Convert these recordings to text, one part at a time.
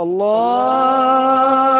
اللہ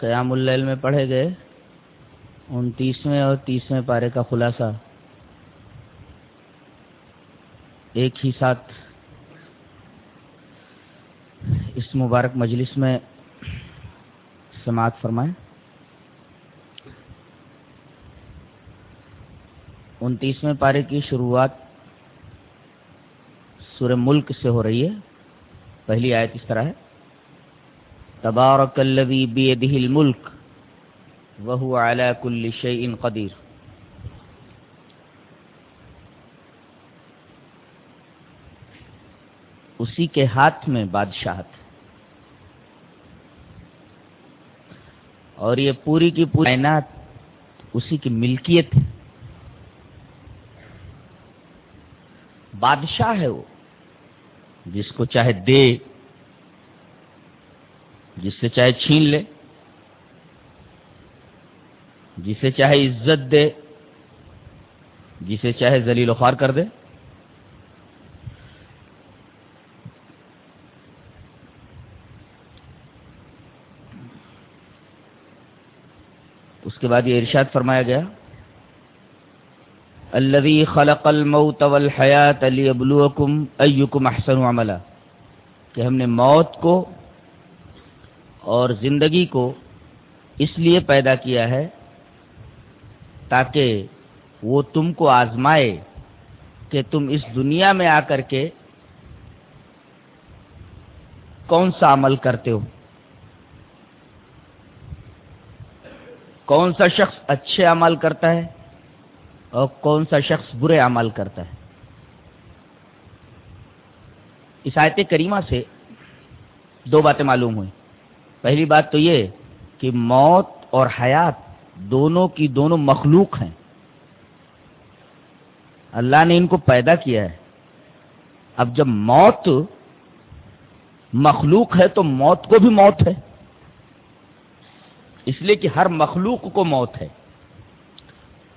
قیام اللیل میں پڑھے گئے، انتیسویں اور تیسویں پارے کا خلاصہ۔ ایک ہی ساتھ اس مبارک مجلس میں سماعت فرمائیں۔ انتیسویں پارے کی شروعات سورہ ملک سے ہو رہی ہے۔ پہلی آیت اس طرح ہے۔ تبارک الذی بیدہ الملک وہو علی کل شیء قدیر۔ اسی کے ہاتھ میں بادشاہت اور یہ پوری کی پوری کائنات اسی کی ملکیت ہے۔ بادشاہ ہے وہ، جس کو چاہے دے۔ جس سے چاہے چھین لے جسے چاہے عزت دے جسے چاہے ذلیل و خوار کر دے۔ اس کے بعد یہ ارشاد فرمایا گیا الذي خلق الموت والحیات لیبلوکم ایکم احسن عملا، کہ ہم نے موت کو اور زندگی کو اس لیے پیدا کیا ہے تاکہ وہ تم کو آزمائے کہ تم اس دنیا میں آ کر کے کون سا عمل کرتے ہو؟ کون سا شخص اچھے عمل کرتا ہے اور کون سا شخص برے عمل کرتا ہے؟ اس آیت کریمہ سے دو باتیں معلوم ہوئی پہلی بات تو یہ کہ موت اور حیات دونوں کی دونوں مخلوق ہیں۔ اللہ نے ان کو پیدا کیا ہے۔ اب جب موت مخلوق ہے تو موت کو بھی موت ہے۔ اس لیے کہ ہر مخلوق کو موت ہے۔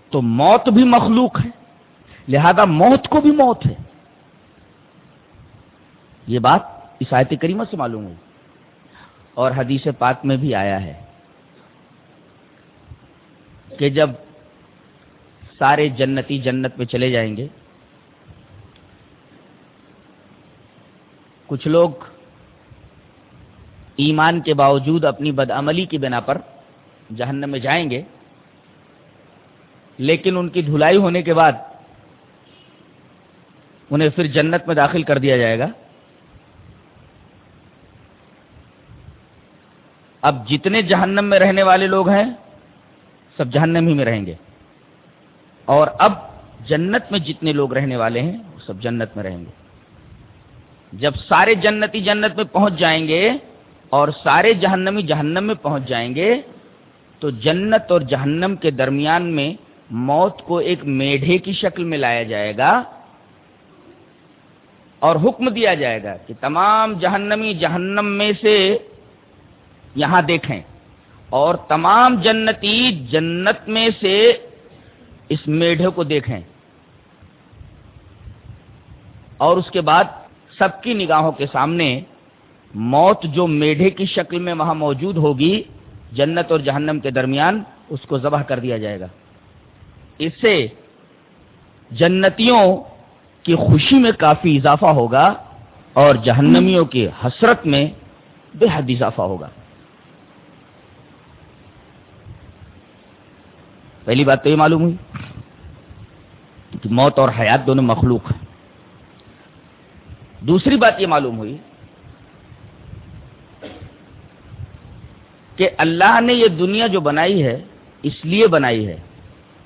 تو موت بھی مخلوق ہے۔ لہذا موت کو بھی موت ہے۔ یہ بات اس آیت کریمہ سے معلوم ہوئی۔ اور حدیث پاک میں بھی آیا ہے کہ جب سارے جنتی جنت میں چلے جائیں گے، کچھ لوگ ایمان کے باوجود اپنی بدعملی کی بنا پر جہنم میں جائیں گے، لیکن ان کی دھلائی ہونے کے بعد انہیں پھر جنت میں داخل کر دیا جائے گا۔ اب جتنے جہنم میں رہنے والے لوگ ہیں، سب جہنم ہی میں رہیں گے۔ اور اب جنت میں جتنے لوگ رہنے والے ہیں، وہ سب جنت میں رہیں گے۔ جب سارے جنتی جنت میں پہنچ جائیں گے اور سارے جہنمی جہنم میں پہنچ جائیں گے، تو جنت اور جہنم کے درمیان میں موت کو ایک میڈھے کی شکل میں لایا جائے گا اور حکم دیا جائے گا کہ تمام جہنمی جہنم میں سے یہاں دیکھیں۔ اور تمام جنتی جنت میں سے اس میڈھے کو دیکھیں۔ اور اس کے بعد سب کی نگاہوں کے سامنے موت جو میڈھے کی شکل میں وہاں موجود ہوگی، جنت اور جہنم کے درمیان اس کو ذبح کر دیا جائے گا۔ اس سے جنتیوں کی خوشی میں کافی اضافہ ہوگا اور جہنمیوں کی حسرت میں بے حد اضافہ ہوگا۔ پہلی بات تو یہ معلوم ہوئی کہ موت اور حیات دونوں مخلوق ہیں۔ دوسری بات یہ معلوم ہوئی کہ اللہ نے یہ دنیا جو بنائی ہے، اس لیے بنائی ہے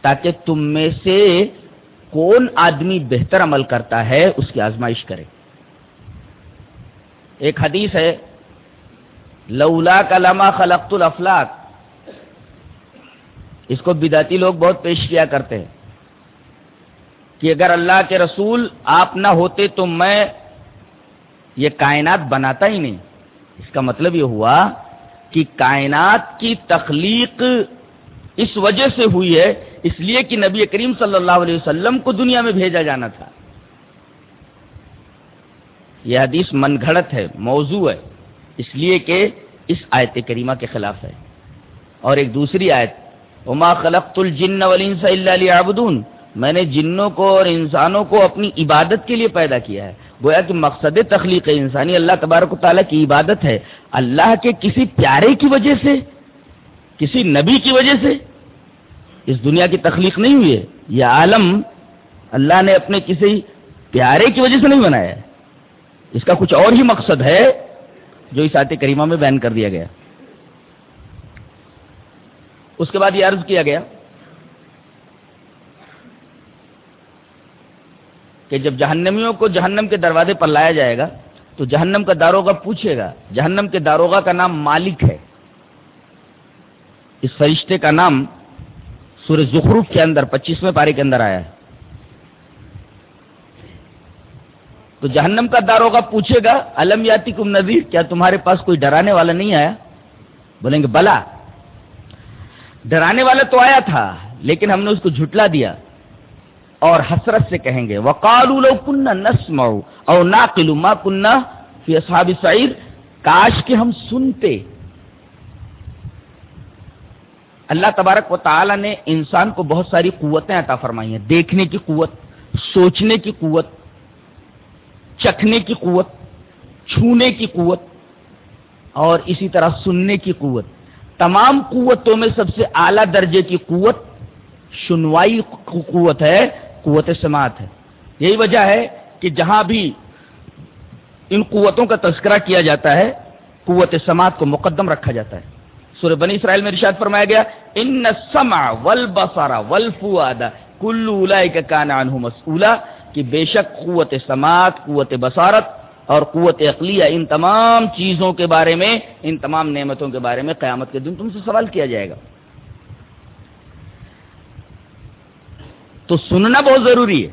تاکہ تم میں سے کون آدمی بہتر عمل کرتا ہے، اس کی آزمائش کرے۔ ایک حدیث ہے، لولا کلما خلقت الافلاق اس کو بداتی لوگ بہت پیش کیا کرتے ہیں کہ اگر اللہ کے رسول آپ نہ ہوتے تو میں یہ کائنات بناتا ہی نہیں۔ اس کا مطلب یہ ہوا کہ کائنات کی تخلیق اس وجہ سے ہوئی ہے، اس لیے کہ نبی کریم صلی اللہ علیہ وسلم کو دنیا میں بھیجا جانا تھا۔ یہ حدیث من گھڑت ہے، موضوع ہے۔ اس لیے کہ اس آیت کریمہ کے خلاف ہے۔ اور ایک دوسری آیت اما خلقت الجن والانس الا ليعبدون۔ میں نے جنوں کو اور انسانوں کو اپنی عبادت کے لیے پیدا کیا ہے۔ گویا کہ مقصد تخلیق انسانی اللہ تبارک و تعالیٰ کی عبادت ہے۔ اللہ کے کسی پیارے کی وجہ سے، کسی نبی کی وجہ سے اس دنیا کی تخلیق نہیں ہوئی ہے۔ یہ عالم اللہ نے اپنے کسی پیارے کی وجہ سے نہیں بنایا ہے۔ اس کا کچھ اور ہی مقصد ہے جو اس آیت کریمہ میں بیان کر دیا گیا۔ اس کے بعد یہ عرض کیا گیا کہ جب جہنمیوں کو جہنم کے دروازے پر لایا جائے گا، تو جہنم کا داروگا پوچھے گا، جہنم کے داروگا کا نام مالک ہے۔ اس فرشتے کا نام سورہ زخروف کے اندر، پچیسویں پارے کے اندر آیا ہے۔ تو جہنم کا داروگا پوچھے گا علم یاتی کم نذیر؟ کیا تمہارے پاس کوئی ڈرانے والا نہیں آیا؟ بولیں گے، بلا۔ ڈرانے والا تو آیا تھا، لیکن ہم نے اس کو جھٹلا دیا۔ اور حسرت سے کہیں گے، وقالوا لو كنا نسمع او ناقل ما كنا في اصحاب السعير۔ کاش کہ ہم سنتے۔ اللہ تبارک و تعالی نے انسان کو بہت ساری قوتیں عطا فرمائی ہیں۔ دیکھنے کی قوت، سوچنے کی قوت، چکھنے کی قوت، چھونے کی قوت، اور اسی طرح سننے کی قوت۔ تمام قوتوں میں سب سے اعلی درجے کی قوت سنوائی قوت ہے، قوت سماعت ہے۔ یہی وجہ ہے کہ جہاں بھی ان قوتوں کا تذکرہ کیا جاتا ہے، قوت سماعت کو مقدم رکھا جاتا ہے۔ سورہ بنی اسرائیل میں ارشاد فرمایا گیا، ان السمع والبصر والفؤاد کل اولئک کان عنہ مسئولا کہ بے شک قوت سماعت، قوت بصارت اور قوت عقلیہ ان تمام چیزوں کے بارے میں، ان تمام نعمتوں کے بارے میں قیامت کے دن تم سے سوال کیا جائے گا۔ تو سننا بہت ضروری ہے۔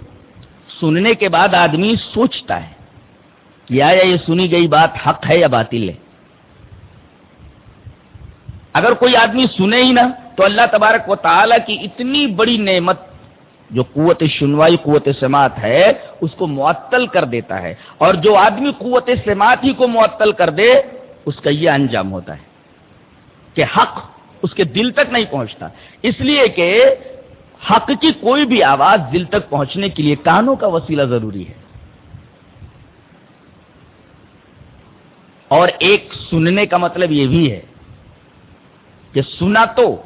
سننے کے بعد آدمی سوچتا ہے کہ آیا یہ سنی گئی بات حق ہے یا باطل ہے۔ اگر کوئی آدمی سنے ہی نہ، تو اللہ تبارک و تعالی کی اتنی بڑی نعمت جو قوت شنوائی قوت سماعت ہے، اس کو معطل کر دیتا ہے۔ اور جو آدمی قوت سماعت ہی کو معطل کر دے، اس کا یہ انجام ہوتا ہے کہ حق اس کے دل تک نہیں پہنچتا۔ اس لیے کہ حق کی کوئی بھی آواز دل تک پہنچنے کے لیے کانوں کا وسیلہ ضروری ہے۔ اور ایک سننے کا مطلب یہ بھی ہے کہ سنا تو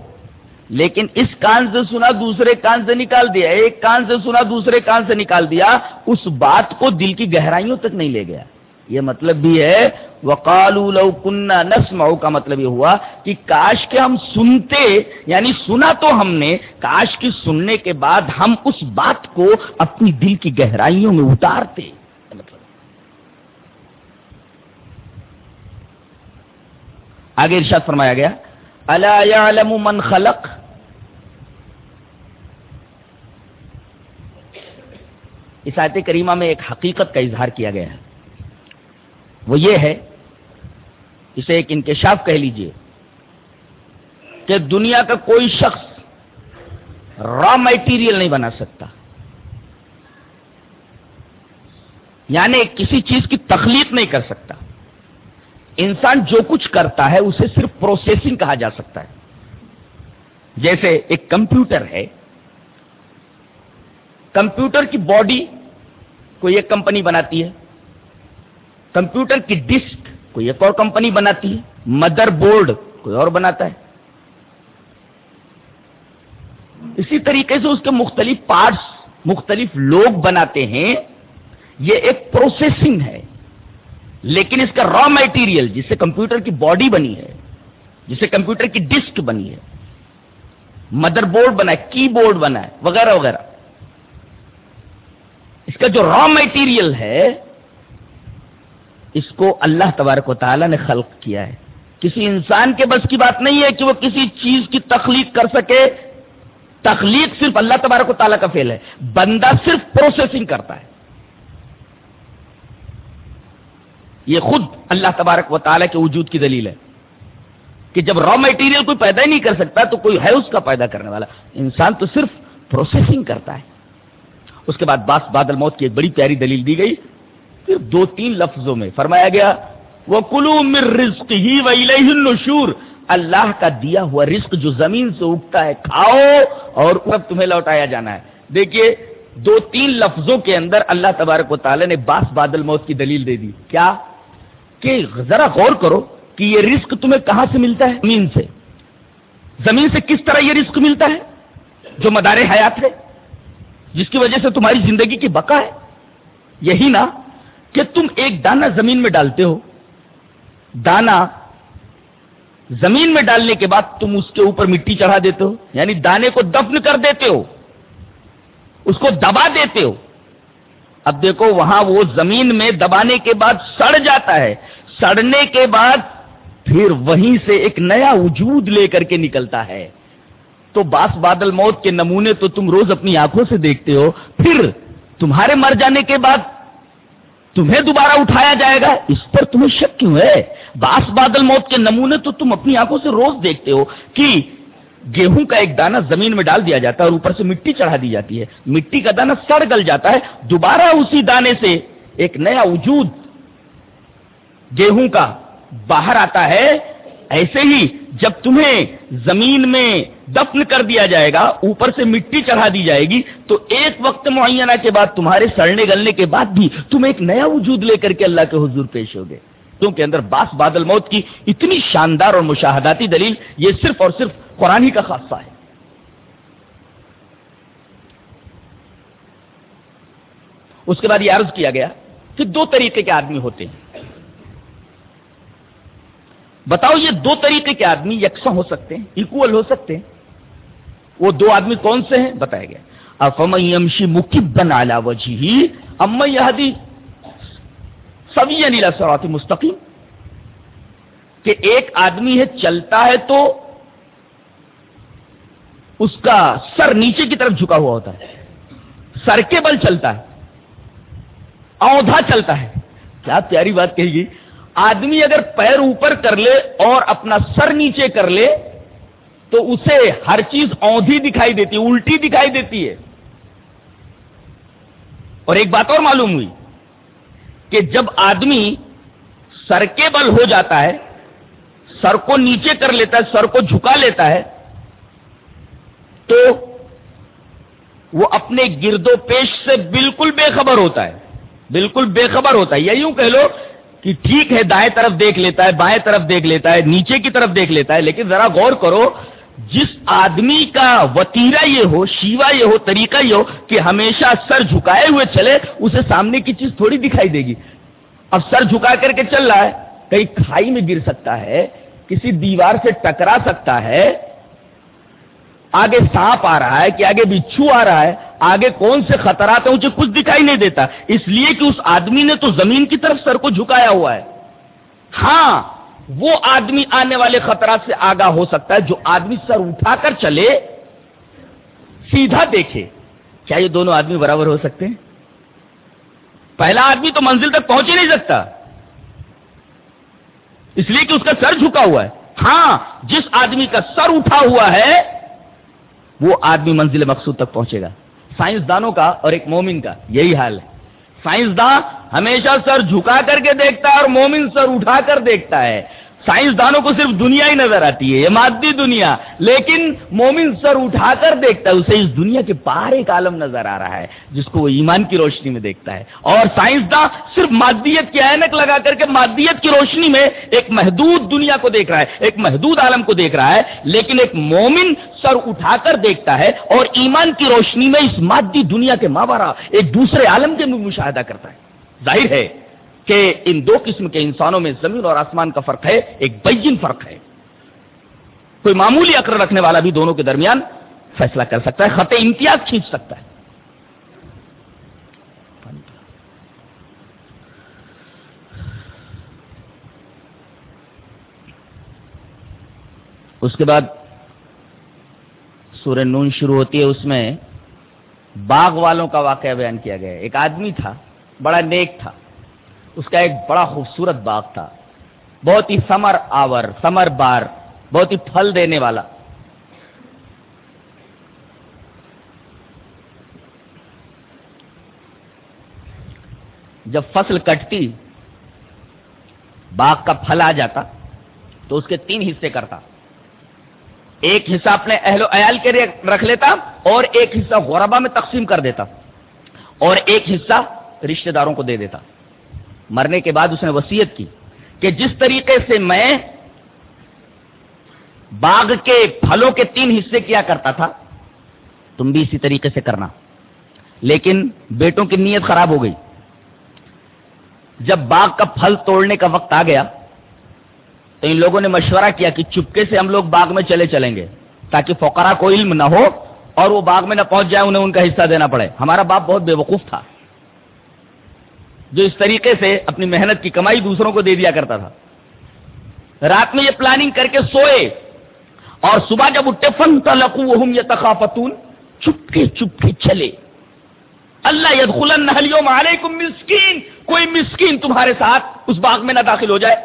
لیکن اس کان سے سنا دوسرے کان سے نکال دیا ایک کان سے سنا دوسرے کان سے نکال دیا، اس بات کو دل کی گہرائیوں تک نہیں لے گیا۔ یہ مطلب بھی ہے وقالو لو کنہ نسمع، کا مطلب یہ ہوا کہ کاش کے ہم سنتے یعنی سنا تو ہم نے، کاش کی سننے کے بعد ہم اس بات کو اپنی دل کی گہرائیوں میں اتارتے۔ مطلب۔ آگے ارشاد فرمایا گیا الا يعلم من خلق؟ اس آیت کریمہ میں ایک حقیقت کا اظہار کیا گیا ہے۔ وہ یہ ہے، اسے ایک انکشاف کہہ لیجیے، کہ دنیا کا کوئی شخص را میٹیریل نہیں بنا سکتا۔ یعنی کسی چیز کی تخلیق نہیں کر سکتا۔ انسان جو کچھ کرتا ہے، اسے صرف پروسیسنگ کہا جا سکتا ہے۔ جیسے ایک کمپیوٹر ہے۔ کمپیوٹر کی باڈی کوئی ایک کمپنی بناتی ہے۔ کمپیوٹر کی ڈسک کوئی ایک اور کمپنی بناتی ہے۔ مدر بورڈ کوئی اور بناتا ہے۔ اسی طریقے سے اس کے مختلف پارٹس مختلف لوگ بناتے ہیں۔ یہ ایک پروسیسنگ ہے۔ لیکن اس کا را میٹیریل جس سے کمپیوٹر کی باڈی بنی ہے، جس سے کمپیوٹر کی ڈسک بنی ہے مدر بورڈ بنا ہے کی بورڈ بنا ہے، وغیرہ وغیرہ۔ اس کا جو را میٹیریل ہے، اس کو اللہ تبارک و تعالیٰ نے خلق کیا ہے۔ کسی انسان کے بس کی بات نہیں ہے کہ وہ کسی چیز کی تخلیق کر سکے۔ تخلیق صرف اللہ تبارک و تعالیٰ کا فیل ہے۔ بندہ صرف پروسیسنگ کرتا ہے۔ یہ خود اللہ تبارک و تعالیٰ کے وجود کی دلیل ہے کہ جب را میٹیریل کوئی پیدا ہی نہیں کر سکتا تو کوئی ہے اس کا پیدا کرنے والا۔ انسان تو صرف پروسیسنگ کرتا ہے۔ اس کے بعد باس بادل موت کی ایک بڑی پیاری دلیل دی گئی۔ پھر دو تین لفظوں میں فرمایا گیا وہ کلو مر رزق ہی نشور اللہ کا دیا ہوا رزق جو زمین سے اگتا ہے، کھاؤ اور اب تمہیں لوٹایا جانا ہے۔ دیکھیے، دو تین لفظوں کے اندر اللہ تبارک و تعالی نے باس بادل موت کی دلیل دے دی۔ کیا؟ کہ ذرا غور کرو کہ یہ رزق تمہیں کہاں سے ملتا ہے؟ زمین سے۔ زمین سے کس طرح یہ رزق ملتا ہے؟ جو مدار حیات ہے، جس کی وجہ سے تمہاری زندگی کی بقا ہے۔ یہی نا کہ تم ایک دانا زمین میں ڈالتے ہو۔ دانا زمین میں ڈالنے کے بعد تم اس کے اوپر مٹی چڑھا دیتے ہو یعنی دانے کو دفن کر دیتے ہو، اس کو دبا دیتے ہو۔ اب دیکھو، وہاں وہ زمین میں دبانے کے بعد سڑ جاتا ہے۔ سڑنے کے بعد پھر وہیں سے ایک نیا وجود لے کر کے نکلتا ہے۔ تو باس بادل موت کے نمونے تو تم روز اپنی آنکھوں سے دیکھتے ہو۔ پھر تمہارے مر جانے کے بعد تمہیں دوبارہ اٹھایا جائے گا۔ اس پر تمہیں شک کیوں ہے؟ باس بادل موت کے نمونے تو تم اپنی آنکھوں سے روز دیکھتے ہو کہ گیہوں کا ایک دانہ زمین میں ڈال دیا جاتا ہے اور اوپر سے مٹی چڑھا دی جاتی ہے۔ مٹی کا دانہ سڑ گل جاتا ہے۔ دوبارہ اسی دانے سے ایک نیا وجود گیہوں کا باہر آتا ہے، ایسے ہی جب تمہیں زمین میں دفن کر دیا جائے گا، اوپر سے مٹی چڑھا دی جائے گی، تو ایک وقت معینہ کے بعد تمہارے سڑنے گلنے کے بعد بھی تم ایک نیا وجود لے کر کے اللہ کے حضور پیش ہوگے کیونکہ اندر باس بادل موت کی اتنی شاندار اور مشاہداتی دلیل یہ صرف اور صرف قرآن ہی کا خاصہ ہے۔ اس کے بعد یہ عرض کیا گیا کہ دو طریقے کے آدمی ہوتے ہیں۔ بتاؤ یہ دو طریقے کے آدمی یکساں ہو سکتے ہیں؟ اکول ہو سکتے ہیں؟ وہ دو آدمی کون سے ہیں؟ بتایا گیا۔ افمشی مکبن اعلی وجہ ام یادی سبھی نیلا سراتی مستقیم۔ کہ ایک آدمی ہے، چلتا ہے تو اس کا سر نیچے کی طرف جھکا ہوا ہوتا ہے۔ سر کے بل چلتا ہے اوندھا چلتا ہے۔ کیا پیاری بات کہی گئی؟ آدمی اگر پیر اوپر کر لے اور اپنا سر نیچے کر لے، تو اسے ہر چیز اوندھی دکھائی دیتی ہے الٹی دکھائی دیتی ہے۔ اور ایک بات اور معلوم ہوئی کہ جب آدمی سر کے بل ہو جاتا ہے، سر کو نیچے کر لیتا ہے، سر کو جھکا لیتا ہے، تو وہ اپنے گرد و پیش سے بالکل بے خبر ہوتا ہے۔ بالکل بے خبر ہوتا ہے۔ یا یوں کہہ لو کہ ٹھیک ہے دائیں طرف دیکھ لیتا ہے، بائیں طرف دیکھ لیتا ہے، نیچے کی طرف دیکھ لیتا ہے، لیکن ذرا غور کرو، جس آدمی کا وتیرا یہ ہو، شیوا یہ ہو، طریقہ یہ ہو کہ ہمیشہ سر جھکائے ہوئے چلے، اسے سامنے کی چیز تھوڑی دکھائی دے گی۔ اب سر جھکا کر کے چل رہا ہے، کہیں کھائی میں گر سکتا ہے، کسی دیوار سے ٹکرا سکتا ہے، آگے سانپ آ رہا ہے کہ آگے بچھو آ رہا ہے آگے کون سے خطرات ہیں اسے کچھ دکھائی نہیں دیتا۔ اس لیے کہ اس آدمی نے تو زمین کی طرف سر کو جھکایا ہوا ہے۔ ہاں وہ آدمی آنے والے خطرات سے آگاہ ہو سکتا ہے، جو آدمی سر اٹھا کر چلے، سیدھا دیکھے۔ کیا یہ دونوں آدمی برابر ہو سکتے ہیں؟ پہلا آدمی تو منزل تک پہنچ ہی نہیں سکتا۔ اس لیے کہ اس کا سر جھکا ہوا ہے۔ ہاں جس آدمی کا سر اٹھا ہوا ہے، وہ آدمی منزل مقصود تک پہنچے گا۔ سائنسدانوں کا اور ایک مومن کا، یہی حال ہے۔ سائنسدان ہمیشہ سر جھکا کر کے دیکھتا ہے اور مومن سر اٹھا کر دیکھتا ہے۔ سائنسدانوں کو صرف دنیا ہی نظر آتی ہے، یہ مادی دنیا۔ لیکن مومن سر اٹھا کر دیکھتا ہے، اسے اس دنیا کے پار ایک عالم نظر آ رہا ہے، جس کو وہ ایمان کی روشنی میں دیکھتا ہے۔ اور سائنسداں صرف مادیت کی اینک لگا کر کے مادیت کی روشنی میں ایک محدود دنیا کو دیکھ رہا ہے، ایک محدود عالم کو دیکھ رہا ہے۔ لیکن ایک مومن سر اٹھا کر دیکھتا ہے اور ایمان کی روشنی میں اس مادی دنیا کے ماورا ایک دوسرے عالم کے مشاہدہ کرتا ہے۔ ظاہر ہے کہ ان دو قسم کے انسانوں میں زمین اور آسمان کا فرق ہے، ایک بین فرق ہے۔ کوئی معمولی عقل رکھنے والا بھی دونوں کے درمیان فیصلہ کر سکتا ہے، خط امتیاز کھینچ سکتا ہے۔ اس کے بعد سورہ نون شروع ہوتی ہے، اس میں باغ والوں کا واقعہ بیان کیا گیا۔ ایک آدمی تھا، بڑا نیک تھا۔ اس کا ایک بڑا خوبصورت باغ تھا۔ بہت ہی سمر آور، سمر بار، بہت ہی پھل دینے والا۔ جب فصل کٹتی، باغ کا پھل آ جاتا تو اس کے تین حصے کرتا۔ ایک حصہ اپنے اہل و عیال کے لیے رکھ لیتا اور ایک حصہ غربا میں تقسیم کر دیتا اور ایک حصہ رشتہ داروں کو دے دیتا۔ مرنے کے بعد اس نے وسیعت کی کہ جس طریقے سے میں باغ کے پھلوں کے تین حصے کیا کرتا تھا، تم بھی اسی طریقے سے کرنا۔ لیکن بیٹوں کی نیت خراب ہو گئی۔ جب باغ کا پھل توڑنے کا وقت آ گیا، تو ان لوگوں نے مشورہ کیا کہ چپکے سے ہم لوگ باغ میں چلے چلیں گے، تاکہ فقرا کو علم نہ ہو اور وہ باغ میں نہ پہنچ جائے انہیں ان کا حصہ دینا پڑے۔ ہمارا باپ بہت بے وقوف تھا۔ جو اس طریقے سے اپنی محنت کی کمائی دوسروں کو دے دیا کرتا تھا۔ رات میں یہ پلاننگ کر کے سوئے اور صبح جب اٹھے فن تلقو یہ تخافتون چپکے چپکے چلے۔ اللہ یدخلن اليوم علیکم مسکین، کوئی مسکین تمہارے ساتھ اس باغ میں نہ داخل ہو جائے۔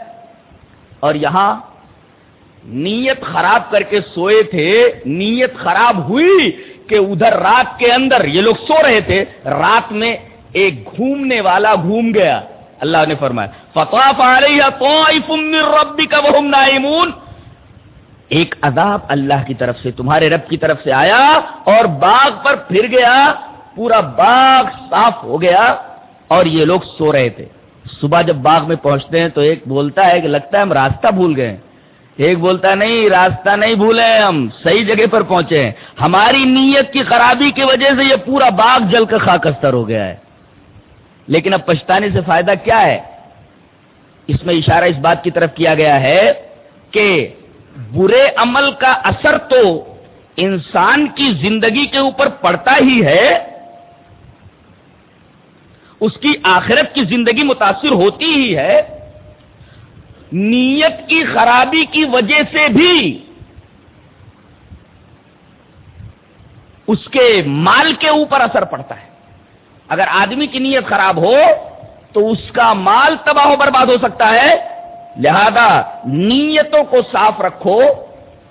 اور یہاں نیت خراب کر کے سوئے تھے، نیت خراب ہوئی کہ ادھر رات کے اندر، یہ لوگ سو رہے تھے، رات میں ایک گھومنے والا گھوم گیا۔ اللہ نے فرمایا، فطاف علیہ طائف من ربک وهم نائمون۔ ایک عذاب اللہ کی طرف سے، تمہارے رب کی طرف سے آیا اور باغ پر پھر گیا، پورا باغ صاف ہو گیا اور یہ لوگ سو رہے تھے۔ صبح جب باغ میں پہنچتے ہیں تو ایک بولتا ہے کہ لگتا ہے ہم راستہ بھول گئے ایک بولتا ہے، نہیں، راستہ نہیں بھولے ہم، صحیح جگہ پر پہنچے ہیں۔ ہماری نیت کی خرابی کی وجہ سے یہ پورا باغ جل کر خاکستر ہو گیا ہے۔ لیکن اب پچھتانے سے فائدہ کیا ہے؟ اس میں اشارہ اس بات کی طرف کیا گیا ہے کہ برے عمل کا اثر تو انسان کی زندگی کے اوپر پڑتا ہی ہے، اس کی آخرت کی زندگی متاثر ہوتی ہی ہے، نیت کی خرابی کی وجہ سے بھی اس کے مال کے اوپر اثر پڑتا ہے۔ اگر آدمی کی نیت خراب ہو تو اس کا مال تباہ و برباد ہو سکتا ہے۔ لہذا نیتوں کو صاف رکھو،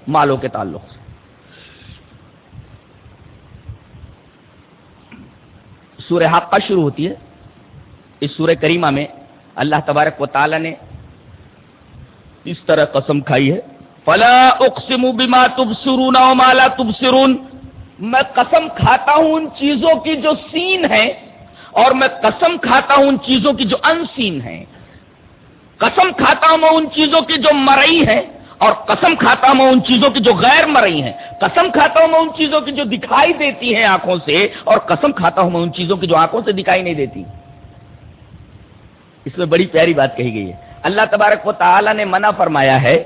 مالوں کے تعلق سے۔ سورہ حقہ شروع ہوتی ہے۔ اس سورہ کریمہ میں اللہ تبارک و تعالی نے اس طرح قسم کھائی ہے۔ فلا اقسم بما تبصرون وما لا تبصرون۔ میں قسم کھاتا ہوں ان چیزوں کی جو سین ہے اور میں قسم کھاتا ہوں ان چیزوں کی جو انسین ہیں۔ قسم کھاتا ہوں میں ان چیزوں کی جو مرئی ہے اور قسم کھاتا ہوں میں ان چیزوں کی جو غیر مرئی ہیں۔ قسم کھاتا ہوں میں ان چیزوں کی جو دکھائی دیتی ہیں آنکھوں سے اور قسم کھاتا ہوں میں ان چیزوں کی جو آنکھوں سے دکھائی نہیں دیتی۔ اس میں بڑی پیاری بات کہی گئی ہے۔ اللہ تبارک و تعالی نے منع فرمایا ہے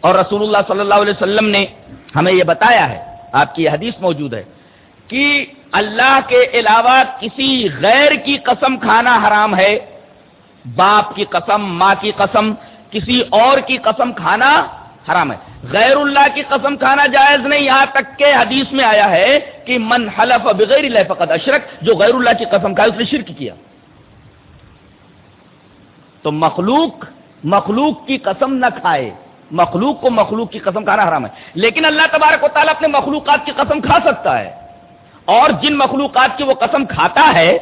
اور رسول اللہ صلی اللہ علیہ وسلم نے ہمیں یہ بتایا ہے۔ آپ کی یہ حدیث موجود ہے کہ اللہ کے علاوہ کسی غیر کی قسم کھانا حرام ہے، باپ کی قسم، ماں کی قسم، کسی اور کی قسم کھانا حرام ہے۔ غیر اللہ کی قسم کھانا جائز نہیں، یہاں تک کہ حدیث میں آیا ہے کہ من حلف بغیر اللہ فقط اشرک، جو غیر اللہ کی قسم کھائے، اس نے شرک کیا۔ تو مخلوق مخلوق کی قسم نہ کھائے۔ مخلوق کو مخلوق کی قسم کھانا حرام ہے۔ لیکن اللہ تبارک و تعالیٰ اپنے مخلوقات کی قسم کھا سکتا ہے۔ اور جن مخلوقات کی وہ قسم کھاتا ہے،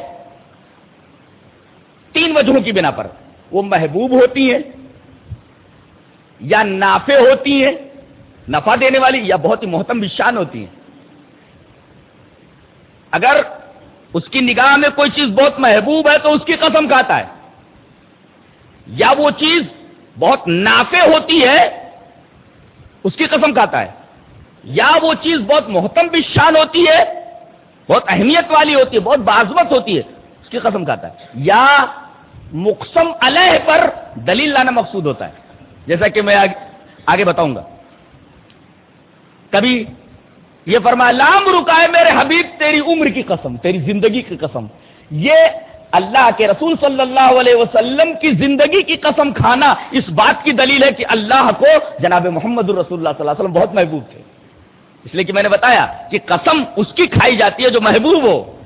تین وجہوں کی بنا پر۔ وہ محبوب ہوتی ہیں، یا نافع ہوتی ہیں، نفع دینے والی، یا بہت ہی محتم بشان ہوتی ہیں۔ اگر اس کی نگاہ میں کوئی چیز بہت محبوب ہے تو اس کی قسم کھاتا ہے۔ یا وہ چیز بہت نافع ہوتی ہے، اس کی قسم کھاتا ہے۔ یا وہ چیز بہت محتم بھی شان ہوتی ہے بہت اہمیت والی ہوتی ہے، بہت بازمت ہوتی ہے، اس کی قسم کھاتا ہے۔ یا مقسم علیہ پر دلیل لانا مقصود ہوتا ہے۔ جیسا کہ میں آگے بتاؤں گا۔ کبھی یہ فرمایا، لام رکائے میرے حبیب، تیری عمر کی قسم، تیری زندگی کی قسم۔ یہ اللہ کے رسول صلی اللہ علیہ وسلم کی زندگی کی قسم کھانا، اس بات کی دلیل ہے کہ اللہ کو جناب محمد الرسول اللہ صلی اللہ علیہ وسلم بہت محبوب تھے۔ اس لیے کہ میں نے بتایا کہ قسم اس کی کھائی جاتی ہے جو محبوب ہو۔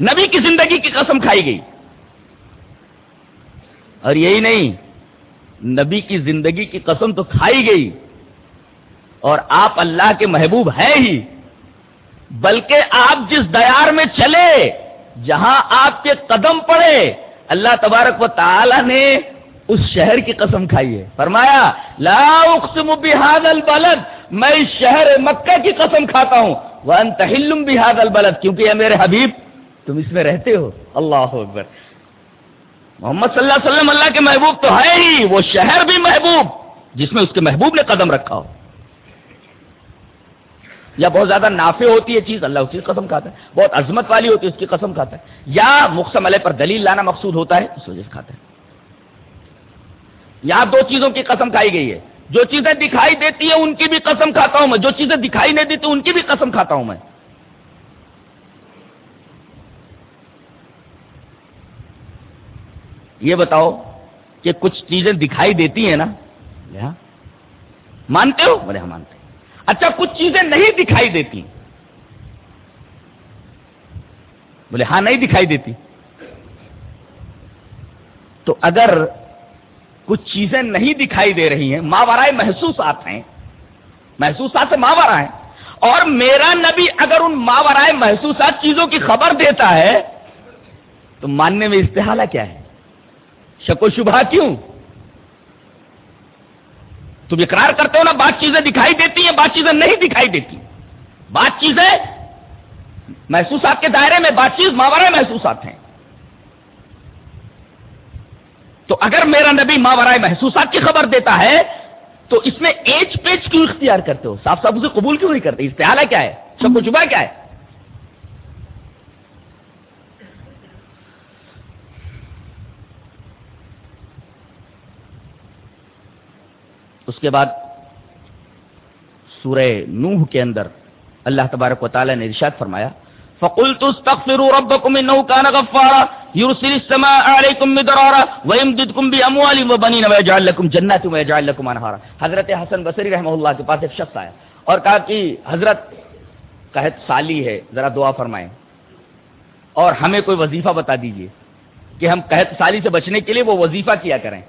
نبی کی زندگی کی قسم کھائی گئی۔ اور یہی نہیں، نبی کی زندگی کی قسم تو کھائی گئی۔ اور آپ اللہ کے محبوب ہیں ہی، بلکہ آپ جس دیار میں چلے، جہاں آپ کے قدم پڑے، اللہ تبارک و تعالی نے اس شہر کی قسم کھائی ہے فرمایا، لا اقسم بهذا البلد، میں اس شہر مکہ کی قسم کھاتا ہوں۔ وانت حلم بهذا البلد، کیونکہ اے میرے حبیب، تم اس میں رہتے ہو۔ اللہ اکبر۔ محمد صلی اللہ علیہ وسلم اللہ کے محبوب تو ہے ہی، وہ شہر بھی محبوب، جس میں اس کے محبوب نے قدم رکھا ہو۔ یا بہت زیادہ نافع ہوتی ہے چیز، اللہ اس کی قسم کھاتا ہے۔ بہت عظمت والی ہوتی ہے، اس کی قسم کھاتا ہے۔ یا مقصم علیہ پر دلیل لانا مقصود ہوتا ہے، اس وجہ سے کھاتا ہے۔ یہاں دو چیزوں کی قسم کھائی گئی ہے۔ جو چیزیں دکھائی دیتی ہیں، ان کی بھی قسم کھاتا ہوں میں۔ جو چیزیں دکھائی نہیں دیتی، ان کی بھی قسم کھاتا ہوں میں۔ یہ بتاؤ کہ کچھ چیزیں دکھائی دیتی ہیں نا۔ ہاں۔ مانتے ہو؟ بولے ہاں مانتے۔ اچھا کچھ چیزیں نہیں دکھائی دیتی۔ بولے ہاں نہیں دکھائی دیتی۔ تو اگر کچھ چیزیں نہیں دکھائی دے رہی ہیں، ماورائے محسوسات ہیں۔ محسوسات سے ماورا ہیں۔ اور میرا نبی اگر ان ماورائے محسوسات چیزوں کی خبر دیتا ہے، تو ماننے میں استحالہ کیا ہے؟ شک و شبہ کیوں؟ تم اقرار کرتے ہو نا، بات چیزیں دکھائی دیتی ہیں، بات چیزیں نہیں دکھائی دیتی۔ بات چیزیں محسوسات کے دائرے میں، بات چیز ماورائے محسوسات ہیں۔ تو اگر میرا نبی ماورائے محسوسات کی خبر دیتا ہے، تو اس میں ایچ پیچ کیوں اختیار کرتے ہو؟ صاف صاف اسے قبول کیوں نہیں کرتے؟ استعالہ کیا ہے؟ شک و شبہ کیا ہے؟ اس کے بعد سورہ نوح کے اندر اللہ تبارک و تعالی نے ارشاد فرمایا فقلت استغفروا ربكم انه كان غفارا. يرسل السماء عليكم مدرارا ويمددكم باموال وبنين ويجعل لكم جنات ويجعل لكم انهارا حضرت حسن بصری رحمہ اللہ کے پاس ایک شخص آیا اور کہا کہ حضرت قحط سالی ہے، ذرا دعا فرمائیں اور ہمیں کوئی وظیفہ بتا دیجیے کہ ہم قحط سالی سے بچنے کے لیے وہ وظیفہ کیا کریں۔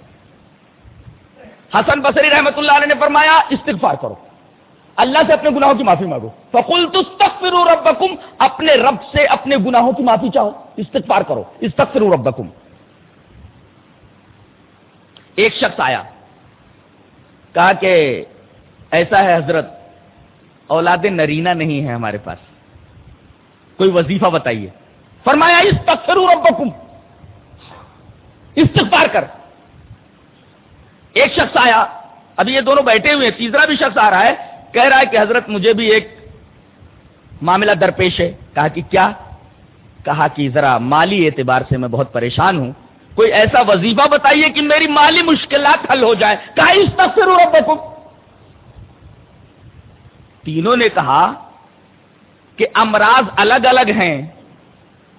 حسن بصری رحمت اللہ علیہ نے فرمایا، استغفار کرو۔ اللہ سے اپنے گناہوں کی معافی مانگو۔ فکل تستغفروا ربکم اپنے رب سے اپنے گناہوں کی معافی چاہو۔ استغفار کرو۔ استغفروا ربکم ایک شخص آیا، کہا کہ ایسا ہے حضرت، اولاد نرینا نہیں ہے ہمارے پاس۔ کوئی وظیفہ بتائیے۔ فرمایا، استغفروا ربکم استغفار کر۔ ایک شخص آیا، ابھی یہ دونوں بیٹھے ہوئے ہیں، تیسرا بھی شخص آ رہا ہے۔ کہہ رہا ہے کہ حضرت مجھے بھی ایک معاملہ درپیش ہے۔ کہا کہ کیا؟ کہا کہ ذرا مالی اعتبار سے میں بہت پریشان ہوں۔ کوئی ایسا وظیفہ بتائیے کہ میری مالی مشکلات حل ہو جائے کہا، اس تفصر ربکم۔ تینوں نے کہا کہ امراض الگ الگ ہیں۔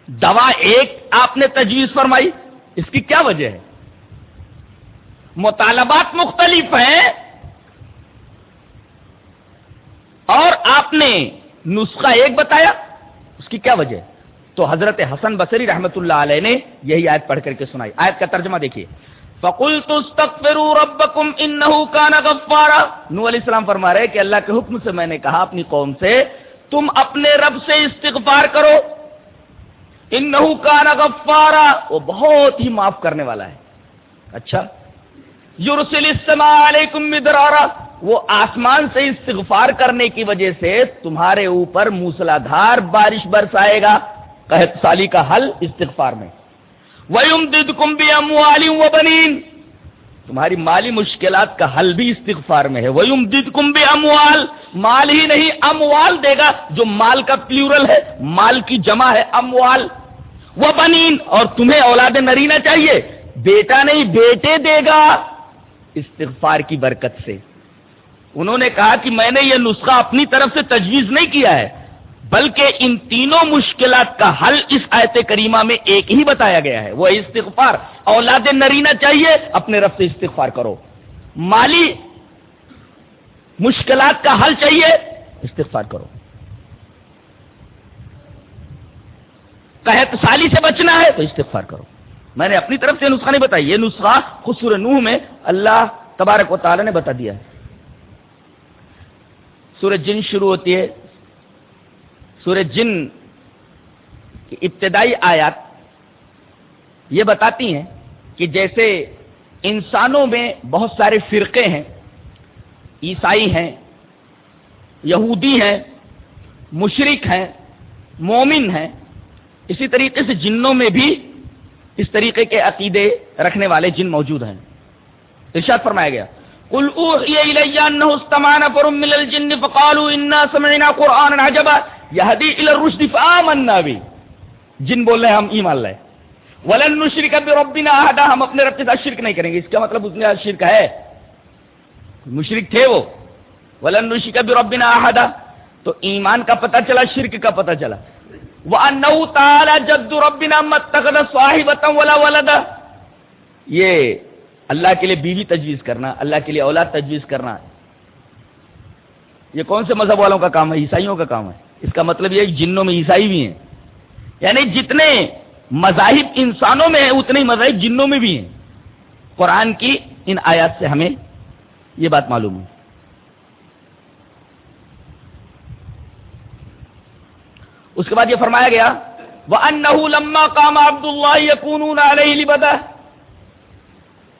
دوا ایک آپ نے تجویز فرمائی۔ اس کی کیا وجہ ہے؟ مطالبات مختلف ہیں۔ اور آپ نے نسخہ ایک بتایا، اس کی کیا وجہ؟ تو حضرت حسن بصری رحمت اللہ علیہ نے یہی آیت پڑھ کر کے سنائی۔ آیت کا ترجمہ دیکھیے۔ فکل ربکم انہو کان غفارا۔ نو علیہ السلام فرما رہے کہ اللہ کے حکم سے میں نے کہا اپنی قوم سے، تم اپنے رب سے استغفار کرو۔ انہو کان غفارا۔ وہ بہت ہی معاف کرنے والا ہے۔ اچھا۔ یورسل علیکم مدرارا۔ وہ آسمان سے استغفار کرنے کی وجہ سے تمہارے اوپر موسلادھار بارش برسائے گا۔ قحط سالی کا حل استغفار میں۔ ویم بنین تمہاری مالی مشکلات کا حل بھی استغفار میں ہے۔ ویم دد کمبی اموال مال ہی نہیں، اموال دے گا۔ جو مال کا پلیورل ہے، مال کی جمع ہے، اموال۔ وہ بنین اور تمہیں اولاد نرینا چاہیے۔ بیٹا نہیں، بیٹے دے گا۔ استغفار کی برکت سے۔ انہوں نے کہا کہ میں نے یہ نسخہ اپنی طرف سے تجویز نہیں کیا ہے، بلکہ ان تینوں مشکلات کا حل اس آیت کریمہ میں ایک ہی بتایا گیا ہے۔ وہ استغفار۔ اولاد نرینا چاہیے، اپنے رب سے استغفار کرو۔ مالی مشکلات کا حل چاہیے، استغفار کرو۔ قحط سالی سے بچنا ہے تو استغفار کرو۔ میں نے اپنی طرف سے نسخہ نہیں بتایا، یہ نسخہ خسور نوح میں اللہ تبارک و تعالی نے بتا دیا ہے۔ سورج جن شروع ہوتی ہے۔ سورج جن کی ابتدائی آیات یہ بتاتی ہیں کہ جیسے انسانوں میں بہت سارے فرقے ہیں، عیسائی ہیں، یہودی ہیں مشرق ہیں، مومن ہیں، اسی طریقے سے جنوں میں بھی اس طریقے کے عقیدے رکھنے والے جن موجود ہیں۔ ارشاد فرمایا گیا۔ قل اوحي الي انه استمع نفر من الجن فقالوا انا سمعنا قرانا عجبا يهدي الى الرشد فآمنا به جن بول رہے ہیں، ہم ایمان لائے۔ ولن نشرک بربنا احد ہم اپنے رب کے ساتھ شرک نہیں کریں گے۔ اس کا مطلب اس نے شرک ہے۔ مشرک تھے وہ۔ ولن نشرک بربنا احد تو ایمان کا پتہ چلا، شرک کا پتہ چلا۔ وانه تعالی جد ربنا ما اتخذ صاحبه ولا ولدا۔ یہ اللہ کے لیے بیوی تجویز کرنا، اللہ کے لیے اولاد تجویز کرنا۔ یہ کون سے مذہب والوں کا کام ہے؟ عیسائیوں کا کام ہے۔ اس کا مطلب یہ جنوں میں عیسائی بھی ہیں۔ یعنی جتنے مذاہب انسانوں میں ہیں، اتنے ہی مذاہب جنوں میں بھی ہیں۔ قرآن کی ان آیات سے ہمیں یہ بات معلوم ہے اس کے بعد یہ فرمایا گیا وہ ان لما کام عبد اللہ یقون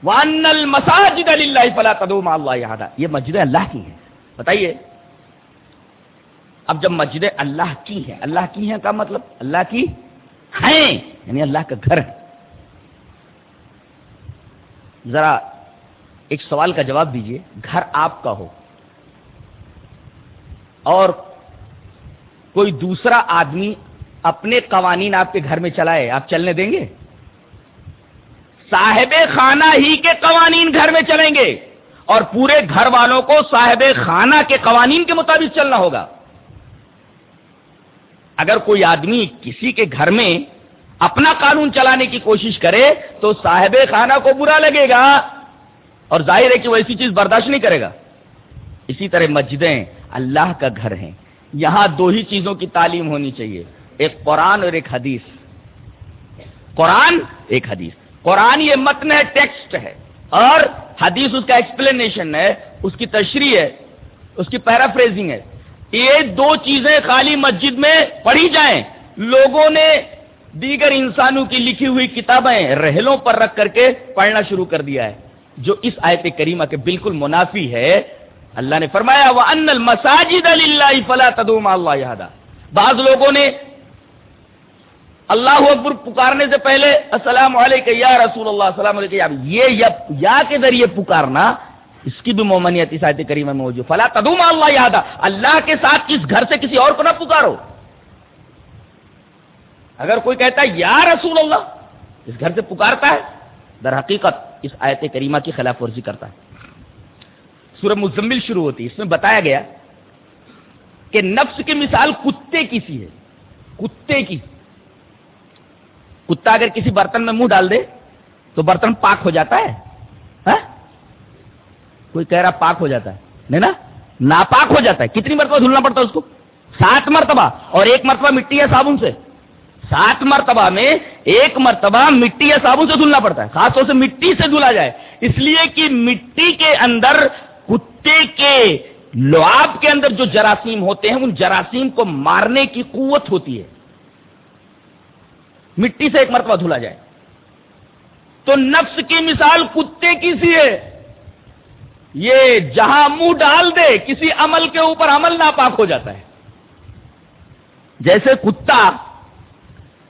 وان المساجد للہ فلا تدعوا مع اللہ احد یہ مسجد اللہ کی ہے بتائیے۔ اب جب مسجد اللہ کی ہے اللہ کی ہے کا مطلب اللہ کی ہیں یعنی اللہ کا گھر ہے۔ ذرا ایک سوال کا جواب دیجیے۔ گھر آپ کا ہو اور کوئی دوسرا آدمی اپنے قوانین آپ کے گھر میں چلائے، آپ چلنے دیں گے؟ صاحب خانہ ہی کے قوانین گھر میں چلیں گے اور پورے گھر والوں کو صاحب خانہ کے قوانین کے مطابق چلنا ہوگا۔ اگر کوئی آدمی کسی کے گھر میں اپنا قانون چلانے کی کوشش کرے تو صاحب خانہ کو برا لگے گا اور ظاہر ہے کہ وہ ایسی چیز برداشت نہیں کرے گا۔ اسی طرح مسجدیں اللہ کا گھر ہیں۔ یہاں دو ہی چیزوں کی تعلیم ہونی چاہیے۔ ایک قرآن اور ایک حدیث۔ قرآن، ایک حدیث۔ قرآن یہ متن ہے، ٹیکسٹ ہے۔ اور حدیث اس کا ایکسپلینیشن ہے، اس کی تشریح ہے، اس کی پیرافریزنگ ہے۔ یہ دو چیزیں خالی مسجد میں پڑھی جائیں۔ لوگوں نے دیگر انسانوں کی لکھی ہوئی کتابیں رحلوں پر رکھ کر کے پڑھنا شروع کر دیا ہے۔ جو اس آیت کریمہ کے بالکل منافی ہے، اللہ نے فرمایا وہ ان المساجد اللہ فلا تدوم اللہ بعض لوگوں نے اللہ اکبر پکارنے سے پہلے، السلام علیکم یا رسول اللہ، السلام علیکم یہ یا کے ذریعے پکارنا اس کی بھی مومنیت اس آیت کریمہ میں موجود۔ فلا تدوم اللہ یاد اللہ کے ساتھ اس گھر سے کسی اور کو نہ پکارو۔ اگر کوئی کہتا ہے، یا رسول اللہ، اس گھر سے پکارتا ہے، در حقیقت اس آیت کریمہ کی خلاف ورزی کرتا ہے۔ سورہ مزمل شروع ہوتی ہے، اس میں بتایا گیا کہ نفس کی مثال کتے کی سی ہے۔ کتے کی۔ کتا اگر کسی برتن میں منہ ڈال دے تو برتن پاک ہو جاتا ہے۔ ہاں؟ کوئی کہہ رہا پاک ہو جاتا ہے۔ نہیں نا؟ ناپاک ہو جاتا ہے۔ کتنی مرتبہ دھلنا پڑتا ہے اس کو؟ سات مرتبہ۔ اور ایک مرتبہ مٹی یا صابن سے۔ سات مرتبہ میں ایک مرتبہ مٹی یا صابن سے دھلنا پڑتا ہے۔ خاص طور سے مٹی سے دھلا جائے۔ اس لیے کہ مٹی کے اندر کتے کے لواب کے اندر جو جراثیم ہوتے ہیں، ان جراثیم کو مارنے کی قوت ہوتی ہے۔ مٹی سے ایک مرتبہ دھلا جائے۔ تو نفس کی مثال کتے کی سی ہے۔ یہ جہاں منہ ڈال دے، کسی عمل کے اوپر عمل ناپاک ہو جاتا ہے۔ جیسے کتا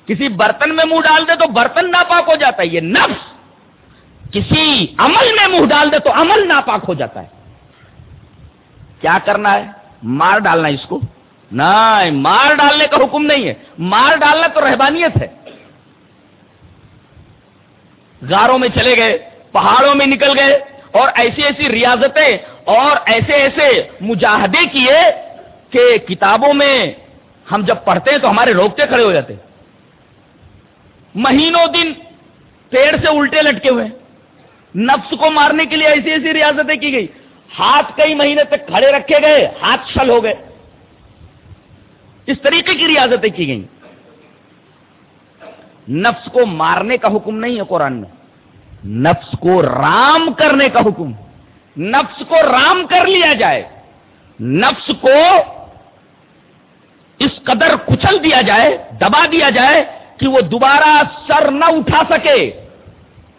کسی برتن میں منہ ڈال دے تو برتن ناپاک ہو جاتا ہے۔ یہ نفس کسی عمل میں منہ ڈال دے تو عمل ناپاک ہو جاتا ہے۔ کیا کرنا ہے؟ مار ڈالنا اس کو۔ نہیں مار ڈالنے کا حکم نہیں ہے۔ مار ڈالنا تو رہبانیت ہے۔ غاروں میں چلے گئے، پہاڑوں میں نکل گئے اور ایسی ایسی ریاضتیں اور ایسے ایسے مجاہدے کیے کہ کتابوں میں ہم جب پڑھتے ہیں تو ہمارے روکتے کھڑے ہو جاتے مہینوں دن پیڑ سے الٹے لٹکے ہوئے نفس کو مارنے کے لیے ایسی ایسی ریاضتیں کی گئی۔ ہاتھ کئی مہینے تک کھڑے رکھے گئے، ہاتھ شل ہو گئے۔ اس طریقے کی ریاضتیں کی گئی نفس کو مارنے کا حکم نہیں ہے قرآن میں۔ نفس کو رام کرنے کا حکم۔ نفس کو رام کر لیا جائے۔ نفس کو اس قدر کچل دیا جائے، دبا دیا جائے کہ وہ دوبارہ سر نہ اٹھا سکے۔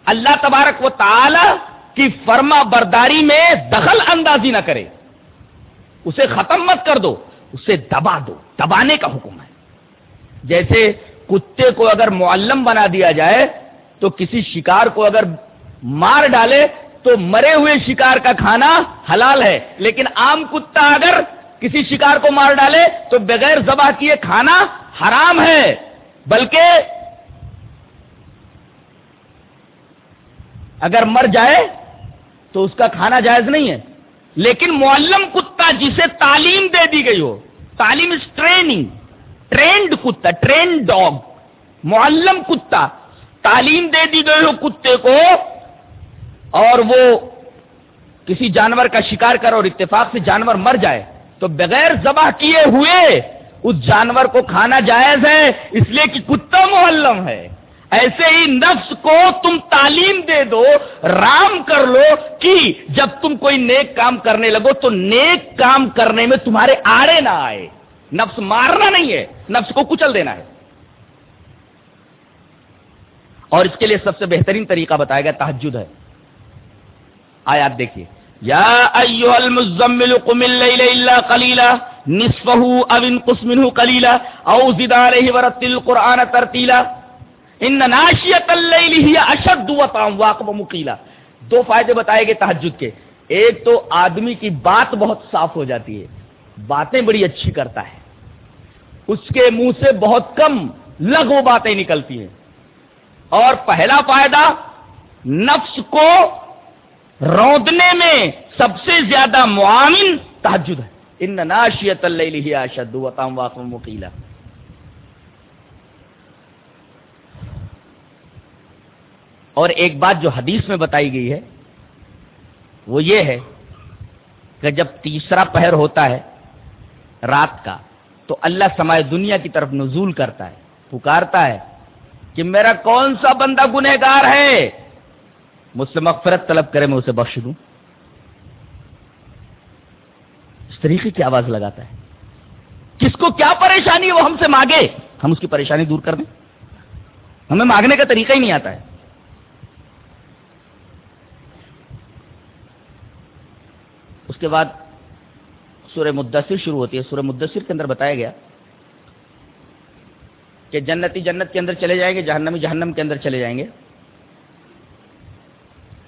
اللہ تبارک و تعالی کی فرما برداری میں دخل اندازی نہ کرے۔ اسے ختم مت کر دو، اسے دبا دو۔ دبانے کا حکم ہے۔ جیسے کتے کو اگر معلم بنا دیا جائے تو کسی شکار کو اگر مار ڈالے تو مرے ہوئے شکار کا کھانا حلال ہے۔ لیکن عام کتا اگر کسی شکار کو مار ڈالے تو بغیر ذبح کیے کھانا حرام ہے۔ بلکہ اگر مر جائے تو اس کا کھانا جائز نہیں ہے۔ لیکن معلم کتا جسے تعلیم دے دی گئی ہو، تعلیم از ٹریننگ ٹرینڈ کتا، ٹرینڈ ڈاگ، معلم کتا۔ تعلیم دے دی گئی ہو کتے کو اور وہ کسی جانور کا شکار کر اور اتفاق سے جانور مر جائے۔ تو بغیر ذبح کیے ہوئے اس جانور کو کھانا جائز ہے، اس لیے کہ کتا معلم ہے۔ ایسے ہی نفس کو تم تعلیم دے دو، رام کر لو کہ جب تم کوئی نیک کام کرنے لگو تو نیک کام کرنے میں تمہارے آڑے نہ آئے۔ نفس مارنا نہیں ہے، نفس کو کچل دینا ہے۔ اور اس کے لیے سب سے بہترین طریقہ بتایا گیا تحجد ہے۔ آیات دیکھیے۔ یا ایوہ المزمل قم اللیل الا قلیلا، نصفہ او انقص منہ قلیلا، او زد علیہ ورتل القرآن ترتیلا۔ ان ناشیت اللیل ہی اشد وطام واقب مقیلا۔ دو فائدے بتائے گئے تحجد کے۔ ایک تو آدمی کی بات بہت صاف ہو جاتی ہے، باتیں بڑی اچھی کرتا ہے۔ اس کے منہ سے بہت کم لغو باتیں نکلتی ہیں۔ اور پہلا فائدہ، نفس کو روندنے میں سب سے زیادہ معامن تحجد ہے۔ ان ناشیت اللہ اشد وطام واقم مقیلا اور ایک بات جو حدیث میں بتائی گئی ہے، وہ یہ ہے کہ جب تیسرا پہر ہوتا ہے رات کا تو اللہ سمائے دنیا کی طرف نزول کرتا ہے، پکارتا ہے کہ میرا کون سا بندہ گنہ گار ہے؟ مجھ سے مغفرت طلب کرے، میں اسے بخش دوں۔ اس طریقے کی آواز لگاتا ہے۔ کس کو کیا پریشانی ہے وہ ہم سے مانگے؟ ہم اس کی پریشانی دور کر دیں۔ ہمیں مانگنے کا طریقہ ہی نہیں آتا ہے۔ اس کے بعد سورہ مدثر شروع ہوتی ہے۔ سورہ مدثر کے اندر بتایا گیا کہ جنتی جنت کے اندر چلے جائیں گے، جہنمی جہنم کے اندر چلے جائیں گے۔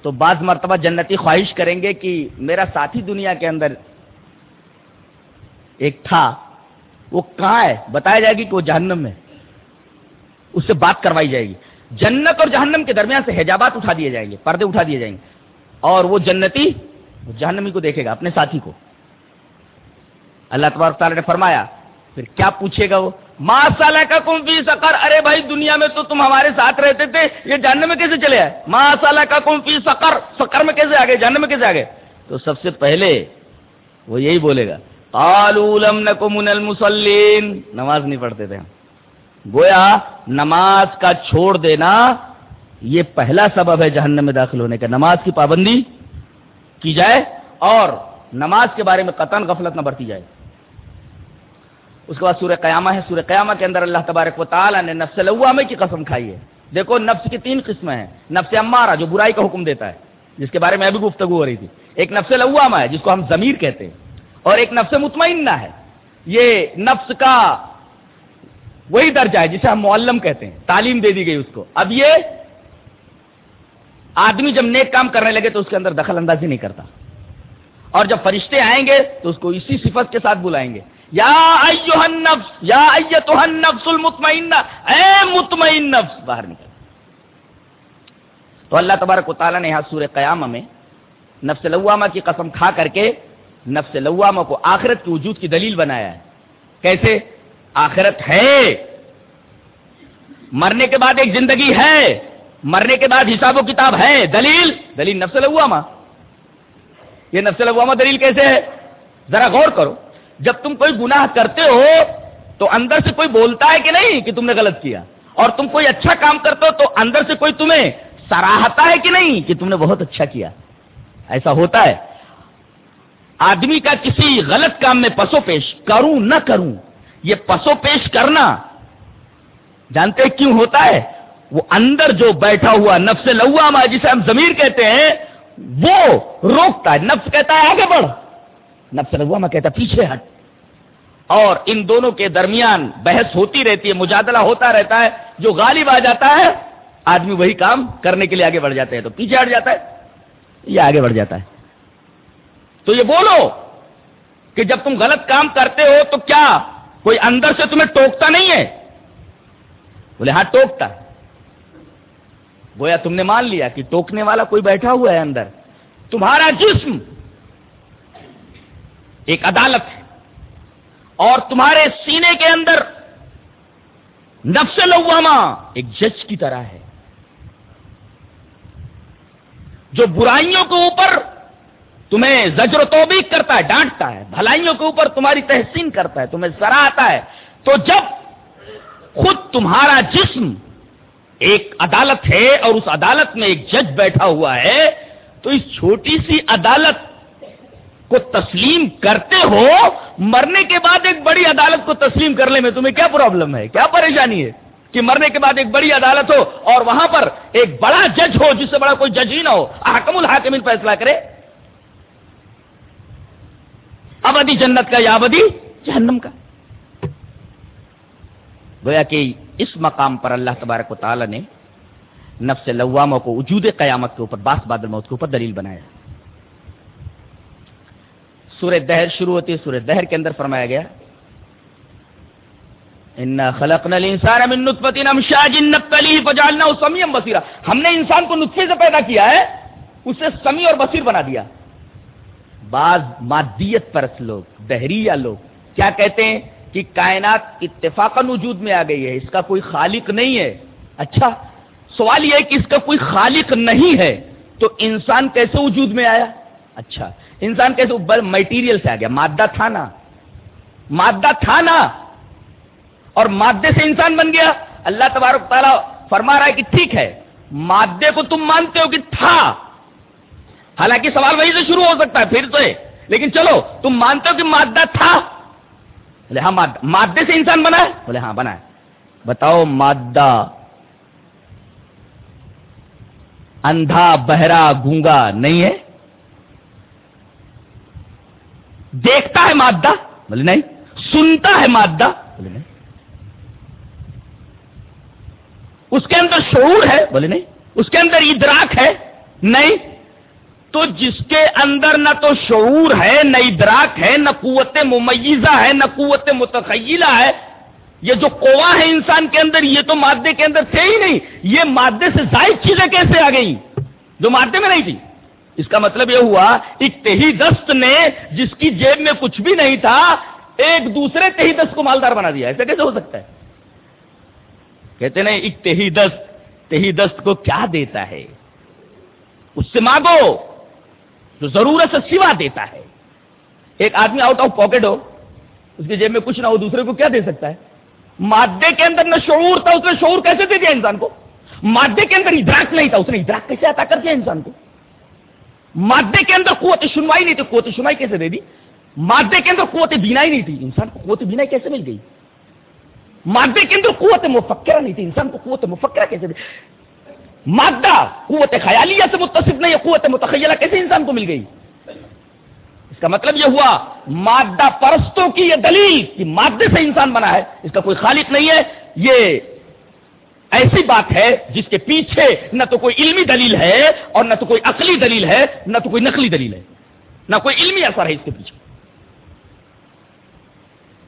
تو بعض مرتبہ جنتی خواہش کریں گے کہ میرا ساتھی دنیا کے اندر ایک تھا، وہ کہاں ہے؟ بتایا جائے گی کہ وہ جہنم میں اس سے بات کروائی جائے گی۔ جنت اور جہنم کے درمیان سے حجابات اٹھا دیے جائیں گے، پردے اٹھا دیے جائیں گے۔ اور وہ جنتی جہنمی کو دیکھے گا، اپنے ساتھی کو۔ اللہ تبارک تعالیٰ نے فرمایا، پھر کیا پوچھے گا وہ؟ ماں سال کا کم فی سکر ارے بھائی، دنیا میں تو تم ہمارے ساتھ رہتے تھے، یہ جاننے میں کیسے چلے آئے؟ ماں سال کا کم فی سکر سکر میں کیسے آگے جاننے میں کیسے آگے تو سب سے پہلے وہ یہی بولے گا لم من المسلین نماز نہیں پڑھتے تھے ہم۔ گویا نماز کا چھوڑ دینا یہ پہلا سبب ہے جہنم میں داخل ہونے کا۔ نماز کی پابندی کی جائے اور نماز کے بارے میں قطن غفلت نہ برتی جائے۔ اس کے بعد سورہ قیامہ ہے۔ سورہ قیامہ کے اندر اللہ تبارک و تعالیٰ نے نفس لوامے کی قسم کھائی ہے۔ دیکھو، نفس کی تین قسمیں ہیں۔ نفس امارہ، جو برائی کا حکم دیتا ہے، جس کے بارے میں ابھی گفتگو ہو رہی تھی۔ ایک نفس لوامہ ہے، جس کو ہم ضمیر کہتے ہیں۔ اور ایک نفس مطمئنہ ہے۔ یہ نفس کا وہی درجہ ہے جسے ہم معلم کہتے ہیں۔ تعلیم دے دی گئی اس کو۔ اب یہ آدمی جب نیک کام کرنے لگے تو اس کے اندر دخل اندازی نہیں کرتا۔ اور جب فرشتے آئیں گے تو اس کو اسی صفت کے ساتھ بلائیں گے۔ یا النفس یا النفس المطمئنہ، اے مطمئن نفس، باہر نکل۔ تو اللہ تبارک و تعالیٰ نے یہاں سورہ قیامہ میں نفس لوامہ کی قسم کھا کر کے نفس لوامہ کو آخرت کی وجود کی دلیل بنایا ہے۔ کیسے؟ آخرت ہے۔ مرنے کے بعد ایک زندگی ہے۔ مرنے کے بعد حساب و کتاب ہے۔ دلیل؟ دلیل نفس لوامہ۔ یہ نفس لوامہ دلیل کیسے ہے؟ ذرا غور کرو۔ جب تم کوئی گناہ کرتے ہو تو اندر سے کوئی بولتا ہے کہ نہیں کہ تم نے غلط کیا؟ اور تم کوئی اچھا کام کرتے ہو تو اندر سے کوئی تمہیں سراہتا ہے کہ نہیں کہ تم نے بہت اچھا کیا؟ ایسا ہوتا ہے۔ آدمی کا کسی غلط کام میں پسو پیش کروں نہ کروں، یہ پسو پیش کرنا جانتے کیوں ہوتا ہے؟ وہ اندر جو بیٹھا ہوا نفس لواما جسے ہم ضمیر کہتے ہیں، وہ روکتا ہے۔ نفس کہتا ہے، آگے بڑھ۔ نفس لواما کہتا پیچھے ہٹ۔ اور ان دونوں کے درمیان بحث ہوتی رہتی ہے، مجادلہ ہوتا رہتا ہے، جو غالب آ جاتا ہے، آدمی وہی کام کرنے کے لیے آگے بڑھ جاتے ہیں، تو پیچھے ہٹ جاتا ہے یہ آگے بڑھ جاتا ہے۔ تو یہ بولو کہ جب تم غلط کام کرتے ہو تو کیا کوئی اندر سے تمہیں ٹوکتا نہیں ہے؟ بولے ہاں ٹوکتا۔ گویا تم نے مان لیا کہ ٹوکنے والا کوئی بیٹھا ہوا ہے اندر۔ تمہارا جسم ایک عدالت ہے۔ اور تمہارے سینے کے اندر نفس لواما ایک جج کی طرح ہے۔ جو برائیوں کے اوپر تمہیں زجر و توبیق کرتا ہے، ڈانٹتا ہے، بھلائیوں کے اوپر تمہاری تحسین کرتا ہے، تمہیں سرا آتا ہے، تو جب خود تمہارا جسم ایک عدالت ہے اور اس عدالت میں ایک جج بیٹھا ہوا ہے، تو اس چھوٹی سی عدالت کو تسلیم کرتے ہو، مرنے کے بعد ایک بڑی عدالت کو تسلیم کرنے میں تمہیں کیا پرابلم ہے؟ کیا پریشانی ہے کہ مرنے کے بعد ایک بڑی عدالت ہو اور وہاں پر ایک بڑا جج ہو، جس سے بڑا کوئی جج ہی نہ ہو حکم الحاکمین فیصلہ کرے؟ ابدی جنت کا یا ابدی جہنم کا؟ گویا کہ اس مقام پر اللہ تبارک و تعالی نے نفس لواموں کو وجود قیامت کے اوپر، باس بادل موت کے اوپر دلیل بنایا۔ سورہ دہر شروع ہوتی ہے، سورہ دہر کے اندر فرمایا گیا ان خلقنا الانسان من نطفه ہم نے انسان کو نطفے سے پیدا کیا ہے، اسے سمیع اور بصیر بنا دیا۔ بعض مادیت پرست لوگ، دہریہ لوگ، کیا کہتے ہیں کہ کائنات اتفاقا وجود میں آ گئی ہے، اس کا کوئی خالق نہیں ہے۔ اچھا سوال یہ ہے کہ اس کا کوئی خالق نہیں ہے، تو انسان کیسے وجود میں آیا؟ اچھا انسان کیسے اوپر میٹیریل سے آ گیا، مادہ تھا نا مادہ تھا نا اور مادے سے انسان بن گیا۔ اللہ تبارک تعالیٰ فرما رہا ہے کہ ٹھیک ہے، مادے کو تم مانتے ہو کہ تھا۔ حالانکہ سوال وہی سے شروع ہو سکتا ہے، پھر تو لیکن چلو، تم مانتے ہو کہ مادہ تھا۔ بولے ہاں مادہ، مادے سے انسان بنا ہے۔ بولے ہاں بنا ہے۔ بتاؤ مادہ اندھا، بہرا، گونگا نہیں ہے؟ دیکھتا ہے مادہ؟ بولے نہیں۔ سنتا ہے مادہ؟ بولے نہیں۔ اس کے اندر شعور ہے؟ بولے نہیں۔ اس کے اندر ادراک ہے؟ نہیں۔ تو جس کے اندر نہ تو شعور ہے، نہ ادراک ہے، نہ قوت ممیزہ ہے، نہ قوت متخیلہ ہے، یہ جو کوا ہے انسان کے اندر، یہ تو مادے کے اندر تھے ہی نہیں۔ یہ مادے سے زائد چیزیں کیسے آ گئی جو مادے میں نہیں تھی۔ اس کا مطلب یہ ہوا ایک تہی دست نے جس کی جیب میں کچھ بھی نہیں تھا، ایک دوسرے تہی دست کو مالدار بنا دیا۔ ایسا کیسے ہو سکتا ہے؟ کہتے ہیں ایک تہی دست تہی دست کو کیا دیتا ہے؟ اس سے مانگو جو ضرورت سے سوا دیتا ہے۔ ایک آدمی آؤٹ آف پاکٹ ہو، اس کی جیب میں کچھ نہ ہو، دوسرے کو کیا دے سکتا ہے؟ مادے کے اندر نہ شعور تھا، اس نے شعور کیسے دے دیا انسان کو؟ مادے کے اندر ادراک نہیں تھا، اس نے ادراک کیسے عطا کر دیا انسان کو؟ مادے کے اندر قوت سنوائی نہیں تھی قوت سنوائی کیسے دے دی؟ مادے کے اندر قوت بینائی نہیں تھی، انسان کو قوت بینائی کیسے مل گئی؟ مادے کے اندر قوت مفکرہ نہیں تھی، انسان کو قوت مفکرہ کیسے دی مادہ قوت خیالیہ سے متصف نہیں ہے قوت متخیلہ کیسے انسان کو مل گئی؟ اس کا مطلب یہ ہوا، مادہ پرستوں کی یہ دلیل کہ مادے سے انسان بنا ہے، اس کا کوئی خالق نہیں ہے، یہ ایسی بات ہے جس کے پیچھے نہ تو کوئی علمی دلیل ہے اور نہ تو کوئی عقلی دلیل ہے، نہ تو کوئی نقلی دلیل ہے۔ نہ کوئی علمی اثر ہے اس کے پیچھے۔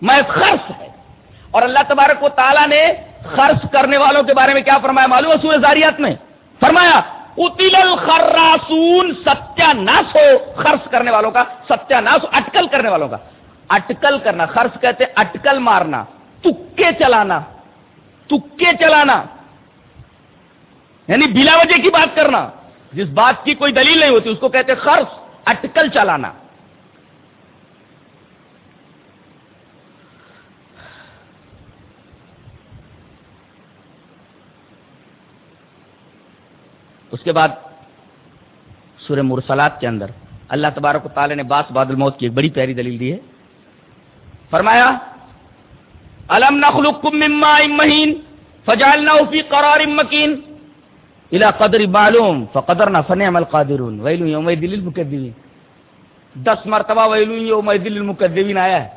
میں خرچ ہے۔ اور اللہ تبارک و تعالیٰ نے خرچ کرنے والوں کے بارے میں کیا فرمایا؟ معلوم ہے سورہ زاریات میں؟ فرمایا اتل الخراسون ستیہ ناس ہو خرچ کرنے والوں کا ستیہ ناس ہو اٹکل کرنے والوں کا۔ اٹکل کرنا خرچ کہتے اٹکل مارنا، تکے چلانا تکے چلانا۔ یعنی بلا وجہ کی بات کرنا جس بات کی کوئی دلیل نہیں ہوتی، اس کو کہتے خرچ اٹکل چلانا۔ اس کے بعد سورہ مرسلات کے اندر اللہ تبارک و تعالی نے باس بادل موت کی ایک بڑی پیاری دلیل دی ہے۔ فرمایا، الم نخلقکم من ماء مهين فجعلناه في قرار مكين الى قدر معلوم، فقدرنا فنعم القادرون. ويل يومئذ للمكذبين. دس مرتبہ ویل یومئذ للمكذبين آیا ہے۔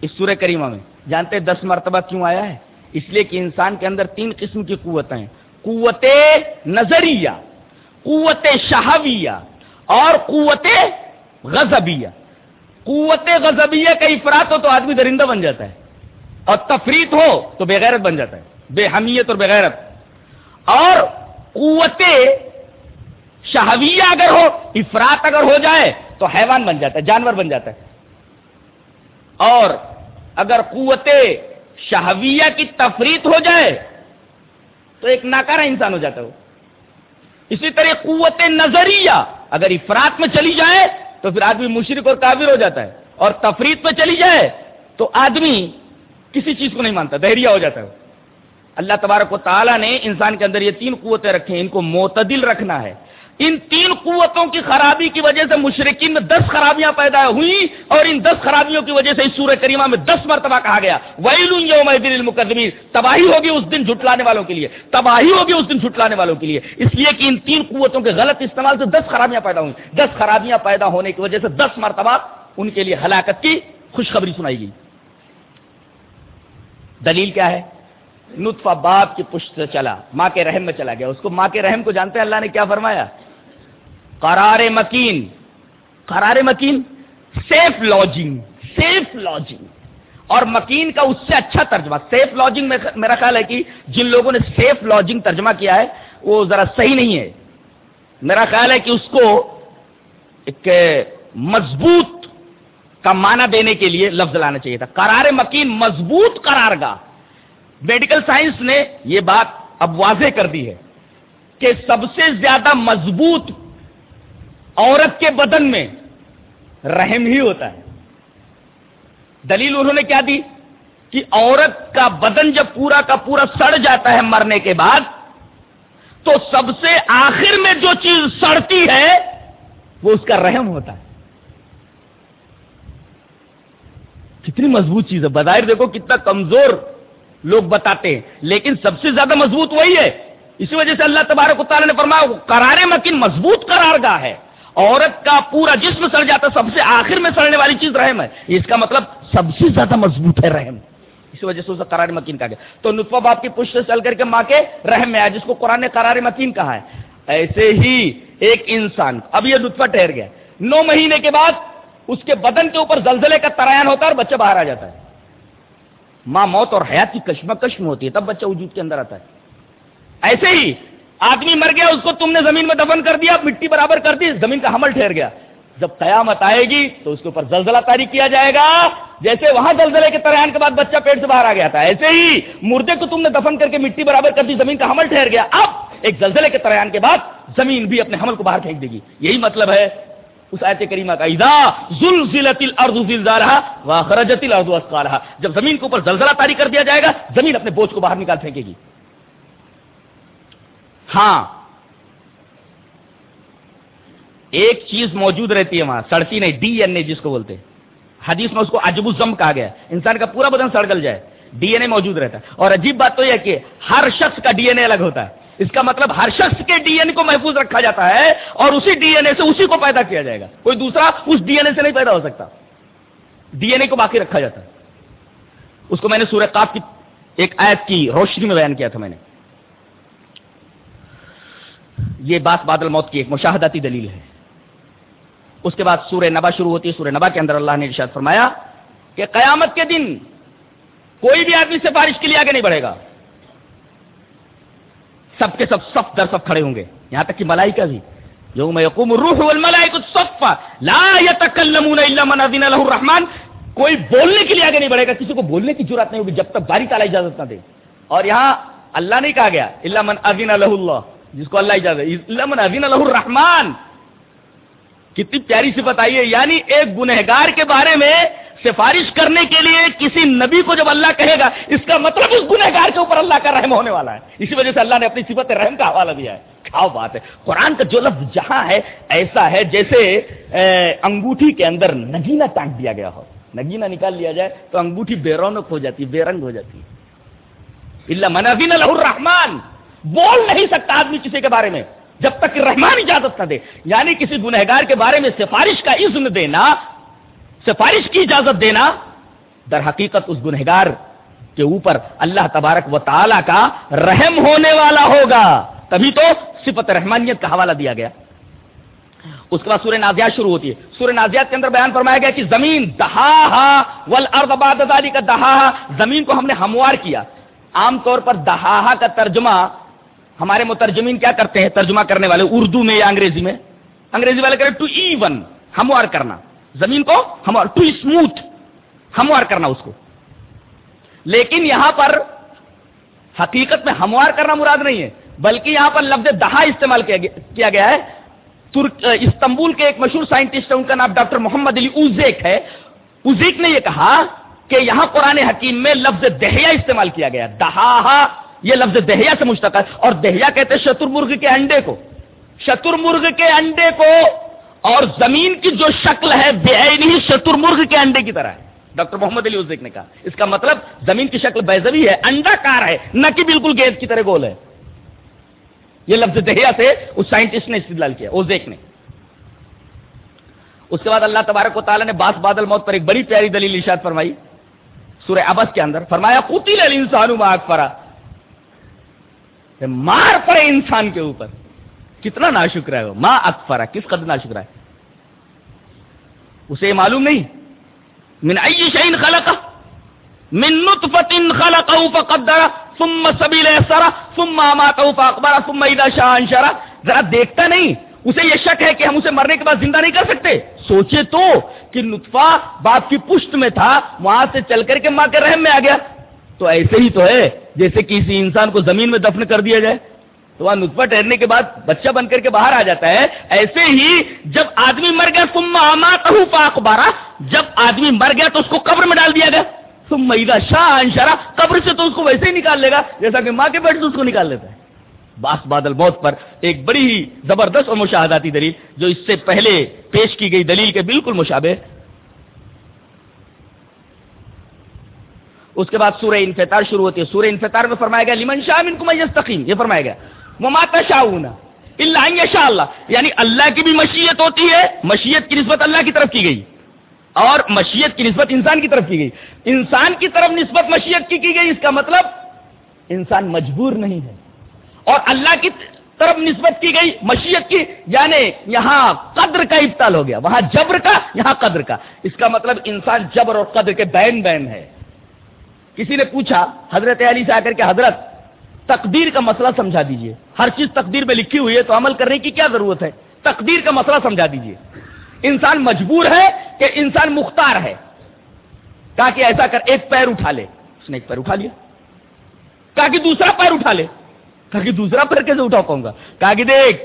اس سورہ کریمہ میں۔ جانتے ہیں دس مرتبہ کیوں آیا ہے؟ اس لیے کہ انسان کے اندر تین قسم کی قوتیں ہیں۔ قوت نظریہ، قوت شہویہ اور قوت غزبیہ قوت غزبیہ کا افراد ہو تو آدمی درندہ بن جاتا ہے۔ اور تفریح ہو تو بےغیرت بن جاتا ہے۔ بے حمیت اور بغیرت اور قوت شہویہ اگر ہو افراد اگر ہو جائے تو حیوان بن جاتا ہے، جانور بن جاتا ہے۔ اور اگر قوت شہویہ کی تفریح ہو جائے تو ایک ناکارا انسان ہو جاتا ہے۔ اسی طرح قوت نظریہ اگر افراد میں چلی جائے تو پھر آدمی مشرق اور کافر ہو جاتا ہے۔ اور تفریح میں چلی جائے تو آدمی کسی چیز کو نہیں مانتا دہریا ہو جاتا ہے۔ اللہ تبارک و تعالیٰ نے انسان کے اندر یہ تین قوتیں رکھیں، ان کو معتدل رکھنا ہے۔ ان تین قوتوں کی خرابی کی وجہ سے مشرقین میں دس خرابیاں پیدا ہوئی اور ان دس خرابیوں کی وجہ سے اس سورہ کریمہ میں دس مرتبہ کہا گیا، ویل تباہی ہوگی اس دن جھٹلانے والوں کے لیے، تباہی ہوگی اس دن جھٹلانے والوں کے لیے۔ اس لیے کہ ان تین قوتوں کے غلط استعمال سے دس خرابیاں پیدا ہوئی دس خرابیاں پیدا ہونے کی وجہ سے دس مرتبہ ان کے لیے ہلاکت کی خوشخبری سنائی گئی۔ دلیل کیا ہے؟ نطفہ باپ کی پشت سے چلا، ماں کے رحم میں چلا گیا۔ اس کو ماں کے رحم کو جانتے ہیں؟ اللہ نے کیا فرمایا؟ قرار مکین۔ قرار مکین؟ سیف لاجنگ سیف لاجنگ اور مکین کا اس سے اچھا ترجمہ سیف لاجنگ میرا خیال ہے کہ جن لوگوں نے سیف لاجنگ ترجمہ کیا ہے، وہ ذرا صحیح نہیں ہے۔ میرا خیال ہے کہ اس کو ایک مضبوط کا معنی دینے کے لیے لفظ لانا چاہیے تھا۔ قرار مکین مضبوط قرار گاہ میڈیکل سائنس نے یہ بات اب واضح کر دی ہے کہ سب سے زیادہ مضبوط عورت کے بدن میں رحم ہی ہوتا ہے۔ دلیل انہوں نے کیا دی؟ کہ عورت کا بدن جب پورا کا پورا سڑ جاتا ہے مرنے کے بعد، تو سب سے آخر میں جو چیز سڑتی ہے، وہ اس کا رحم ہوتا ہے۔ کتنی مضبوط چیز ہے۔ بظاہر دیکھو کتنا کمزور لوگ بتاتے ہیں۔ لیکن سب سے زیادہ مضبوط وہی ہے۔ اسی وجہ سے اللہ تبارک تعالیٰ نے فرمایا کرارے مکین مضبوط قرار گاہ ہے۔ عورت کا پورا جسم سڑ جاتا، سب سے آخر میں سڑنے والی چیز رحم ہے۔ اس کا مطلب سب سے زیادہ مضبوط ہے رحم۔ اسی وجہ سے اسے قرار مکین کہا۔ گیا تو نطفہ باپ کی پشت سے چل کر کے ماں کے رحم میں آیا، جس کو قرآن نے قرار مکین کہا ہے۔ ایسے ہی ایک انسان، اب یہ نطفہ ٹھہر گیا۔ نو مہینے کے بعد اس کے بدن کے اوپر زلزلے کا ترائن ہوتا ہے اور بچہ باہر آ جاتا ہے۔ ماں موت اور حیات کی کشمکش میں ہوتی ہے، تب بچہ وجود کے اندر آتا ہے۔ ایسے ہی آدمی مر گیا، اس کو تم نے زمین میں دفن کر دیا، مٹی برابر کر دی، زمین کا حمل ٹھہر گیا۔ جب قیامت آئے گی تو اس کے اوپر زلزلہ تاریخ کیا جائے گا۔ جیسے وہاں زلزلے کے تران کے بعد بچہ پیٹ سے باہر آ گیا تھا، ایسے ہی مردے کو تم نے دفن کر کے مٹی برابر کر دی، زمین کا حمل ٹھہر گیا۔ اب ایک زلزلے کے تران کے بعد زمین بھی اپنے حمل کو باہر پھینک دے گی۔ یہی مطلب ہے اس آیت کریمہ کا، اذا زلزلت الارض زلزالها واخرجت الارض اثقالها جب زمین کے اوپر زلزلہ تاری کر دیا جائے گا، زمین اپنے بوجھ کو باہر نکال پھینکے گی۔ ہاں۔ ایک چیز موجود رہتی ہے وہاں سڑتی نہیں، ڈی این اے جس کو بولتے حدیث میں اس کو عجب الزم کہا گیا انسان کا پورا بدن سڑ گل جائے، ڈی این اے موجود رہتا ہے۔ اور عجیب بات تو یہ کہ ہر شخص کا ڈی این اے الگ ہوتا ہے۔ اس کا مطلب ہر شخص کے ڈی این کو محفوظ رکھا جاتا ہے اور اسی ڈی این اے سے اسی کو پیدا کیا جائے گا۔ کوئی دوسرا اس ڈی این اے سے نہیں پیدا ہو سکتا۔ ڈی این اے کو باقی رکھا جاتا ہے۔ اس کو میں نے سورہ قاف کی ایک آیت کی روشنی میں بیان کیا تھا میں نے۔ یہ بات بادل موت کی ایک مشاہداتی دلیل ہے۔ اس کے بعد سورہ نبا شروع ہوتی ہے۔ سورہ نبا کے اندر اللہ نے ارشاد فرمایا کہ قیامت کے دن کوئی بھی آدمی سفارش کے لیے آگے نہیں بڑھے گا۔ سب کے سب سب در سب کھڑے ہوں گے۔ یہاں تک کہ ملائی کا بھی جو میں یقوم روح لا يتكلمون الا من اذن له الرحمن۔ کوئی بولنے کے لیے آگے نہیں بڑھے گا، کسی کو بولنے کی ضرورت نہیں ہوگی، جب تک باری تعالیٰ اجازت نہ دے۔ اور یہاں اللہ نہیں کہا گیا اللہ من اذن له اللہ، جس کو اللہ اجازت اللہ من اذن له الرحمن۔ کتنی پیاری صفت آئی ہے یعنی ایک گنہگار کے بارے میں سفارش کرنے کے لیے کسی نبی کو جب اللہ کہے گا، اس کا مطلب اس گنہگار کے اوپر اللہ کا رحم ہونے والا ہے۔ اسی وجہ سے اللہ نے اپنی صفت رحم کا حوالہ دیا ہے۔ کیا بات ہے۔ قرآن کا جو لفظ جہاں ہے، ایسا ہے جیسے انگوٹھی کے اندر نگینا ٹانک دیا گیا ہو۔ نگینا نکال لیا جائے تو انگوٹھی بے رونق ہو جاتی، بے رنگ ہو جاتی۔ اللہ منافین الرحمان بول نہیں سکتا آدمی کسی کے بارے میں۔ جب تک رحمان اجازت نہ دے۔ یعنی کسی گنہگار کے بارے میں سفارش کا اذن دینا سفارش کی اجازت دینا، در حقیقت اس گنہگار کے اوپر اللہ تبارک و تعالی کا رحم ہونے والا ہوگا۔ تبھی تو صفت رحمانیت کا حوالہ دیا گیا۔ اس کے بعد سورہ نازیات شروع ہوتی ہے۔ سورہ نازیات کے اندر بیان فرمایا گیا کہ زمین دہا ذالی کا دہا زمین کو ہم نے ہموار کیا۔ عام طور پر دہا کا ترجمہ، ہمارے مترجمین کیا کرتے ہیں؟ ترجمہ کرنے والے اردو میں یا انگریزی میں؟ انگریزی والے کرے ٹو ایون، ہموار کرنا۔ زمین کو ہموار ٹو اسموتھ ہموار کرنا اس کو۔ لیکن یہاں پر حقیقت میں ہموار کرنا مراد نہیں ہے، بلکہ یہاں پر لفظ دہا استعمال کیا گیا ہے۔ استنبول کے ایک مشہور سائنٹسٹ ہے ان کا نام ڈاکٹر محمد علی اوزیک ہے۔ اوزیک نے یہ کہا کہ یہاں قرآن حکیم میں لفظ دہیا استعمال کیا گیا۔ دہا، یہ لفظ دہیا سے مشتق ہے۔ اور دہیا کہتے شتر مرغ کے انڈے کو۔ شتر مرغ کے انڈے کو اور زمین کی جو شکل ہے، بے نہیں شتر مرغ کے انڈے کی طرح ہے۔ ڈاکٹر محمد علی اوزیک نے کہا۔ اس کا مطلب زمین کی شکل بیزوی ہے، انڈا کار ہے، نہ کہ بالکل گیند کی طرح گول ہے۔ یہ لفظ دہیا سے اس سائنٹسٹ نے استدلال کیا اوزیک نے۔ اس کے بعد اللہ تبارک و تعالیٰ نے باس بادل موت پر ایک بڑی پیاری دلیل ارشاد فرمائی۔ سورہ ابس کے اندر فرمایا، قتل الانسان ما اکفرا مار پڑے انسان کے اوپر۔ کتنا ناشکر ہے وہ؟ ماں اکفرا کس قدر ناشکر ہے؟ اسے معلوم نہیں۔ من ای شعین خلق من نطفت خلقه فقدر، ثم سبیل سرا ثم اماته فاقبر ثم اذا شاء انشر ذرا دیکھتا نہیں، اسے یہ شک ہے کہ ہم اسے مرنے کے بعد زندہ نہیں کر سکتے۔ سوچے تو کہ نطفہ باپ کی پشت میں تھا، وہاں سے چل کر کے ماں کے رحم میں آ گیا۔ تو ایسے ہی تو ہے، جیسے کسی انسان کو زمین میں دفن کر دیا جائے۔ تو وہاں نطفہ ٹھہرنے کے بعد بچہ بن کر کے باہر آ جاتا ہے۔ ایسے ہی جب آدمی مر گیا تم آما کہ جب آدمی مر گیا تو اس کو قبر میں ڈال دیا گیا۔ تم شاہ انشارا قبر سے تو اس کو ویسے ہی نکال لے گا جیسا کہ ماں کے پیٹ سے اس کو نکال لیتا ہے۔ باس بادل موت پر ایک بڑی ہی زبردست اور مشاہداتی دلیل، جو اس سے پہلے پیش کی گئی دلیل کے بالکل مشابہ۔ اس کے بعد سورہ انفطار شروع ہوتی ہے۔ سورہ انفطار میں فرمایا گیا، لمن شاہ من کو تقیم یہ فرمایا گیا۔ وہ ماتا شاہ اللہ شاء اللہ یعنی اللہ کی بھی مشیت ہوتی ہے، مشیت کی نسبت اللہ کی طرف کی گئی. اور مشیت کی نسبت انسان کی طرف کی گئی. انسان کی طرف نسبت مشیت کی کی گئی، اس کا مطلب انسان مجبور نہیں ہے. اور اللہ کی طرف نسبت کی گئی، مشیت کی یعنی یہاں قدر کا ابتال ہو گیا. وہاں جبر کا، یہاں قدر کا. اس کا مطلب انسان جبر اور قدر کے بین بین ہے. کسی نے پوچھا، حضرت علی سے آ کر کے حضرت تقدیر کا مسئلہ سمجھا دیجیے۔ ہر چیز تقدیر میں لکھی ہوئی ہے تو عمل کرنے کی کیا ضرورت ہے؟ تقدیر کا مسئلہ سمجھا دیجیے۔ انسان مجبور ہے کہ انسان مختار ہے۔ کہا کہ ایسا کر، ایک پیر اٹھا لے۔ اس نے ایک پیر اٹھا لیا۔ کہا کہ دوسرا پیر اٹھا لے۔ کہا کہ دوسرا پیر کیسے اٹھا پاؤں گا؟ کہا کہ دیکھ،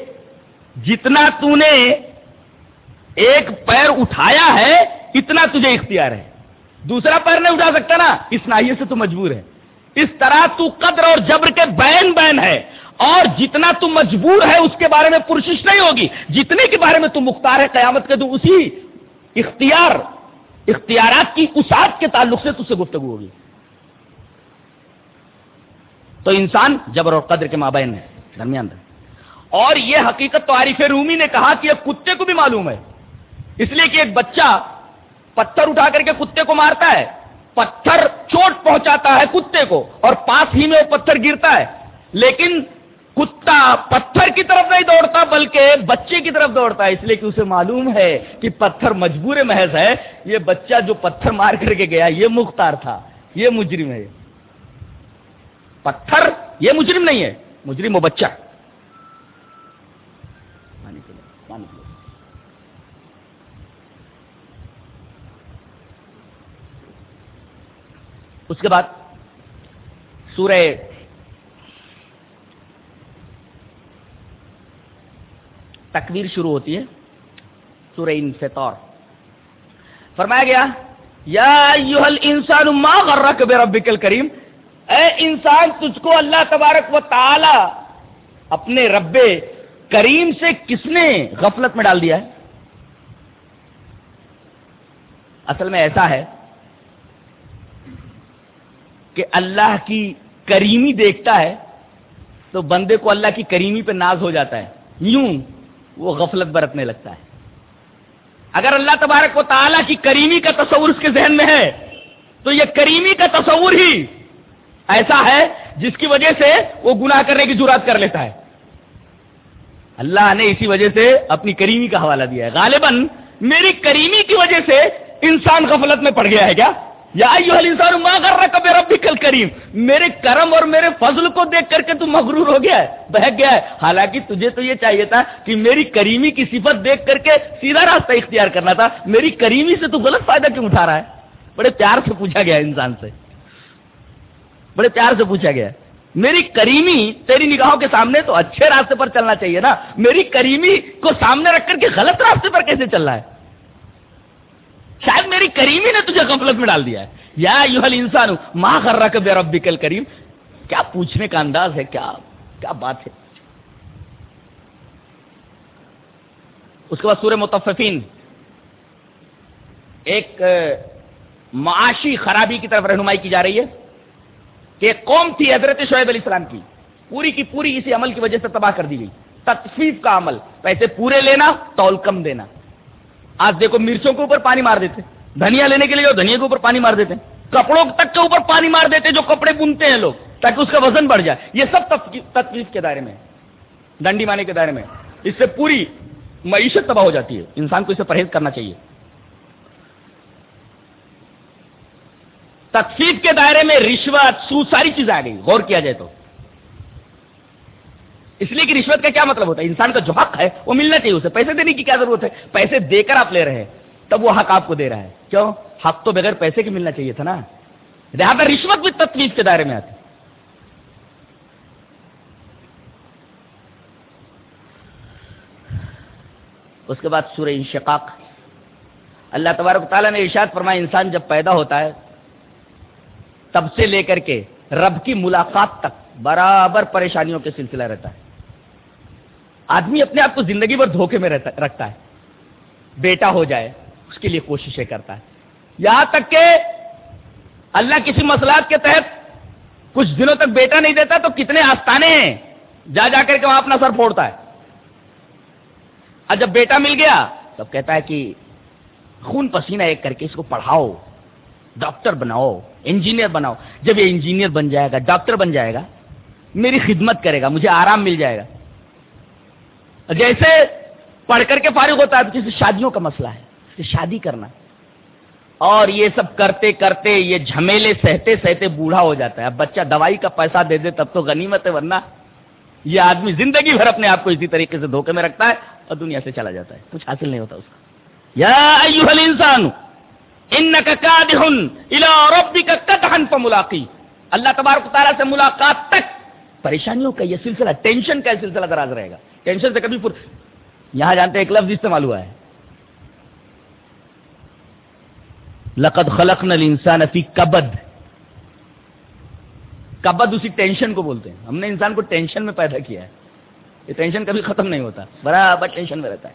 جتنا تو نے ایک پیر اٹھایا ہے، اتنا تجھے اختیار ہے۔ دوسرا پیر نہیں اٹھا سکتا نا، اس ناحیے سے تو مجبور ہے۔ اس طرح تو قدر اور جبر کے بین بین ہے اور جتنا تو مجبور ہے اس کے بارے میں پرشش نہیں ہوگی جتنے کے بارے میں تو مختار ہے قیامت کے تو اسی اختیار اختیارات کی اسات کے تعلق سے تجھ سے گفتگو ہوگی۔ تو انسان جبر اور قدر کے مابین ہے، درمیان اور یہ حقیقت تو عارف رومی نے کہا کہ یہ کتے کو بھی معلوم ہے۔ اس لیے کہ ایک بچہ پتھر اٹھا کر کے کتے کو مارتا ہے۔ پتھر چوٹ پہنچاتا ہے کتے کو اور پاس ہی میں وہ پتھر گرتا ہے۔ لیکن کتا پتھر کی طرف نہیں دوڑتا بلکہ بچے کی طرف دوڑتا ہے، اس لیے کہ اسے معلوم ہے کہ پتھر مجبور محض ہے۔ یہ بچہ جو پتھر مار کر کے گیا، یہ مختار تھا، یہ مجرم ہے۔ پتھر، یہ مجرم نہیں ہے، مجرم وہ بچہ۔ اس کے بعد سورہ تکویر شروع ہوتی ہے، سورہ انفطار۔ فرمایا گیا، یا ایوہ الانسان ما غرک بربک الکریم۔ اے انسان، تجھ کو اللہ تبارک و تعالی اپنے رب کریم سے کس نے غفلت میں ڈال دیا ہے؟ اصل میں ایسا ہے کہ اللہ کی کریمی دیکھتا ہے تو بندے کو اللہ کی کریمی پہ ناز ہو جاتا ہے۔ یوں وہ غفلت برتنے لگتا ہے۔ اگر اللہ تبارک و تعالیٰ کی کریمی کا تصور اس کے ذہن میں ہے، تو یہ کریمی کا تصور ہی ایسا ہے جس کی وجہ سے وہ گناہ کرنے کی ضرورت کر لیتا ہے۔ اللہ نے اسی وجہ سے اپنی کریمی کا حوالہ دیا ہے۔ غالباً میری کریمی کی وجہ سے انسان غفلت میں پڑ گیا ہے کیا؟ یا انسان ماں کر رہا کبھی رب کل کریم میرے کرم اور میرے فضل کو دیکھ کر کے تو مغرور ہو گیا ہے بہک گیا ہے۔ حالانکہ تجھے تو یہ چاہیے تھا کہ میری کریمی کی صفت دیکھ کر کے سیدھا راستہ اختیار کرنا تھا۔ میری کریمی سے تو غلط فائدہ کیوں اٹھا رہا ہے؟ بڑے پیار سے پوچھا گیا انسان سے۔ بڑے پیار سے پوچھا گیا۔ میری کریمی تیری نگاہوں کے سامنے تو اچھے راستے پر چلنا چاہیے نا۔ میری کریمی کو سامنے رکھ کر کے غلط راستے پر کیسے چل رہا ہے؟ شاید میری کریمی نے تجھے غفلت میں ڈال دیا ہے۔ یا یو انسان ماں کر رکھ بے رب کل کریم کیا پوچھنے کا انداز ہے؟ کیا کیا بات ہے؟ اس کے بعد سورہ متفقین ایک معاشی خرابی کی طرف رہنمائی کی جا رہی ہے کہ ایک قوم تھی حضرت شعیب علیہ السلام کی۔ پوری کی پوری اسی عمل کی وجہ سے تباہ کر دی گئی۔ تطفیف کا عمل۔ پیسے پورے لینا، تول کم دینا۔ آج دیکھو مرچوں کے اوپر پانی مار دیتے دھنیا لینے کے لیے دھنیا کے اوپر پانی مار دیتے کپڑوں تک کے اوپر پانی مار دیتے جو کپڑے بنتے ہیں لوگ، تاکہ اس کا وزن بڑھ جائے۔ یہ سب تطویف کے دائرے میں ڈنڈی مانے کے دائرے میں اس سے پوری معیشت تباہ ہو جاتی ہے۔ انسان کو اسے پرہیز کرنا چاہیے۔ تقسیف کے دائرے میں رشوت، سو ساری چیزیں آ گئی۔ غور کیا جائے تو۔ اس لیے کہ رشوت کا کیا مطلب ہوتا ہے؟ انسان کا جو حق ہے، وہ ملنا چاہیے اسے۔ پیسے دینے کی کیا ضرورت ہے؟ پیسے دے کر آپ لے رہے ہیں۔ تب وہ حق آپ کو دے رہا ہے۔ کیوں؟ حق تو بغیر پیسے کے ملنا چاہیے تھا نا۔ لہٰذا رشوت بھی تطویف کے دائرے میں آتی۔ اس کے بعد سورہ انشقاق۔ اللہ تبارک تعالیٰ نے ارشاد فرمایا، انسان جب پیدا ہوتا ہے، تب سے لے کر کے رب کی ملاقات تک برابر پریشانیوں کے سلسلہ رہتا ہے۔ آدمی اپنے آپ کو زندگی بھر دھوکے میں رہتا رکھتا ہے۔ بیٹا ہو جائے، اس کے لیے کوششیں کرتا ہے۔ یہاں تک کہ اللہ کسی مسئلات کے تحت کچھ دنوں تک بیٹا نہیں دیتا تو کتنے آستانے ہیں۔ جا جا کر کے وہاں اپنا سر پھوڑتا ہے۔ اور جب بیٹا مل گیا تب کہتا ہے کہ خون پسینہ ایک کر کے اس کو پڑھاؤ، ڈاکٹر بناؤ، انجینئر بناؤ۔ جب یہ انجینئر بن جائے گا، ڈاکٹر بن جائے گا، میری خدمت کرے گا، مجھے آرام مل جائے گا۔ جیسے پڑھ کر کے فارغ ہوتا ہے تو کسی شادیوں کا مسئلہ ہے شادی کرنا۔ اور یہ سب کرتے کرتے یہ جھمیلے سہتے سہتے بوڑھا ہو جاتا ہے۔ اب بچہ دوائی کا پیسہ دے دے تب تو غنیمت ہے، ورنہ یہ آدمی زندگی بھر اپنے آپ کو اسی طریقے سے دھوکے میں رکھتا ہے اور دنیا سے چلا جاتا ہے۔ کچھ حاصل نہیں ہوتا اس کا۔ یا ایوہ ملاقی اللہ تبارک تعالیٰ سے ملاقات تک۔ پریشانیوں کا یہ سلسلہ، ٹینشن کا یہ سلسلہ دراز رہے گا۔ ٹینشن سے کبھی پر یہاں جانتے ہیں ایک لفظ استعمال ہوا ہے۔ لقد خلقنا الانسان فی کبد۔ کبد اسی ٹینشن کو بولتے ہیں۔ ہم نے انسان کو ٹینشن میں پیدا کیا ہے۔ یہ ٹینشن کبھی ختم نہیں ہوتا۔ برابر ٹینشن میں رہتا ہے۔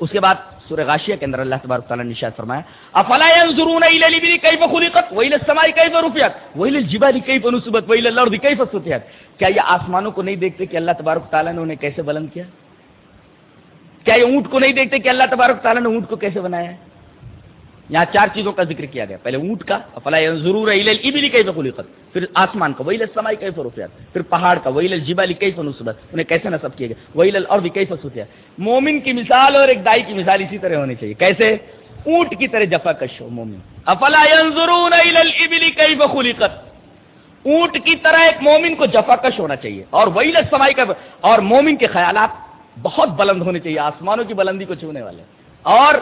اس کے بعد سورہ غاشیہ کے اندر اللہ تبارک تعالی نے ارشاد فرمایا، افلا ينظرون الى الابل كيف خلقت؟ والى السماء كيف رفعت؟ والى الجبال كيف نصبت؟ والى الارض كيف سطحت؟ کیا یہ آسمانوں کو نہیں دیکھتے کہ اللہ تبارک تعالی نے انہیں کیسے بلند کیا؟ کیا یہ اونٹ کو نہیں دیکھتے کہ اللہ تبارک تعالی نے اونٹ کو کیسے بنایا؟ ہے یہاں چار چیزوں کا ذکر کیا گیا۔ پہلے اونٹ کا فلا ضرور ابلی کئی خلقت؟ پھر آسمان کا وہی سمائی کئی فروفیات پھر پہاڑ کا وہی جبالی کئی فنصبت انہیں کیسے نصب کیا گیا؟ وہی اور بھی کئی فسوتیا مومن کی مثال اور ایک دائی کی مثال اسی طرح ہونی چاہیے۔ کیسے؟ اونٹ کی طرح جفا کش ہو مومن۔ افلا ينظرون الى الابل كيف خلقت؟ اونٹ کی طرح ایک مومن کو جفا کش ہونا چاہیے۔ اور وہی سمائی کا اور مومن کے خیالات بہت بلند ہونے چاہیے۔ آسمانوں کی بلندی کو چھونے والے۔ اور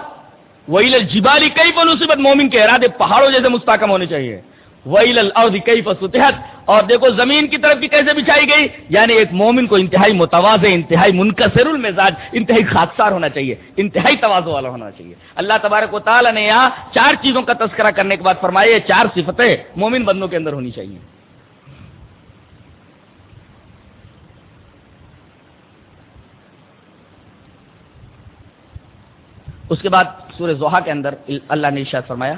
وہی جبالی کئی پنصیبت مومن کے ارادے پہاڑوں جیسے مستحکم ہونے چاہیے۔ وہی الارض کئی فسطحت اور دیکھو زمین کی طرف بھی کیسے بچھائی گئی؟ یعنی ایک مومن کو انتہائی متوازے انتہائی منکسر المزاج، انتہائی خاصار ہونا چاہیے، انتہائی توازو والا ہونا چاہیے۔ اللہ تبارک و تعالیٰ نے یہاں چار چیزوں کا تذکرہ کرنے کے بعد فرمایا چار صفتیں مومن بندوں کے اندر ہونی چاہیے۔ اس کے بعد سورہ زحا کے اندر اللہ نے ارشاد فرمایا،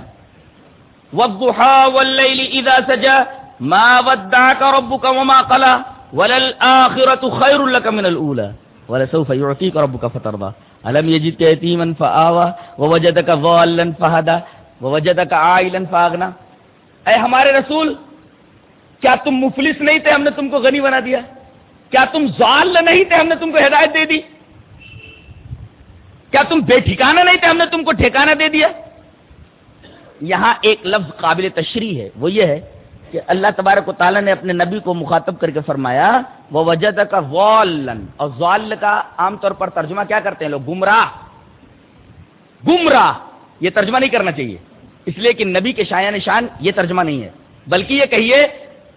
والضحى والليل اذا سجى، ما ودعك ربك وما قلى، وللآخرة خير لك من الأولى، ولسوف يعطيك ربك فترضى. ألم يجدك يتيما فآوى، ووجدك ضالا فهدى، ووجدك عائلا فأغنى. اے ہمارے رسول، کیا تم مفلس نہیں تھے ہم نے تم کو غنی بنا دیا؟ کیا تم ضال نہیں تھے ہم نے تم کو ہدایت دے دی؟ کیا تم بے ٹھکانا نہیں تھے ہم نے تم کو ٹھکانا دے دیا؟ یہاں ایک لفظ قابل تشریح ہے، وہ یہ ہے کہ اللہ تبارک و تعالیٰ نے اپنے نبی کو مخاطب کر کے فرمایا وہ وجہ کا والن اور ضال کا عام طور پر ترجمہ کیا کرتے ہیں لوگ؟ گمراہ۔ گمراہ، یہ ترجمہ نہیں کرنا چاہیے۔ اس لیے کہ نبی کے شاع نشان یہ ترجمہ نہیں ہے، بلکہ یہ کہیے،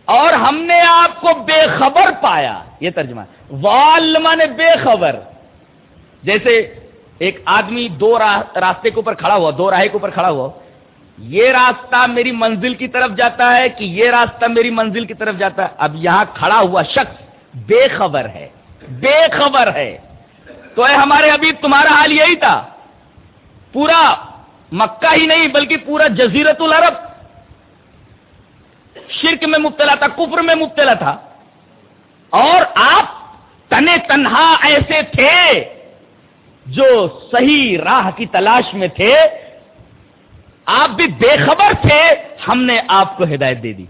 اور ہم نے آپ کو بے خبر پایا، یہ ترجمہ۔ والما نے بے خبر۔ جیسے ایک آدمی دو راستے کے اوپر کھڑا ہوا، دو راہ کے اوپر کھڑا ہوا، یہ راستہ میری منزل کی طرف جاتا ہے کہ یہ راستہ میری منزل کی طرف جاتا ہے؟ اب یہاں کھڑا ہوا شخص بے خبر ہے، بے خبر ہے۔ تو اے ہمارے ابھی تمہارا حال یہی تھا۔ پورا مکہ ہی نہیں، بلکہ پورا جزیرت العرب۔ شرک میں مبتلا تھا، کفر میں مبتلا تھا۔ اور آپ تنے تنہا ایسے تھے۔ جو صحیح راہ کی تلاش میں تھے، آپ بھی بے خبر تھے، ہم نے آپ کو ہدایت دے دی۔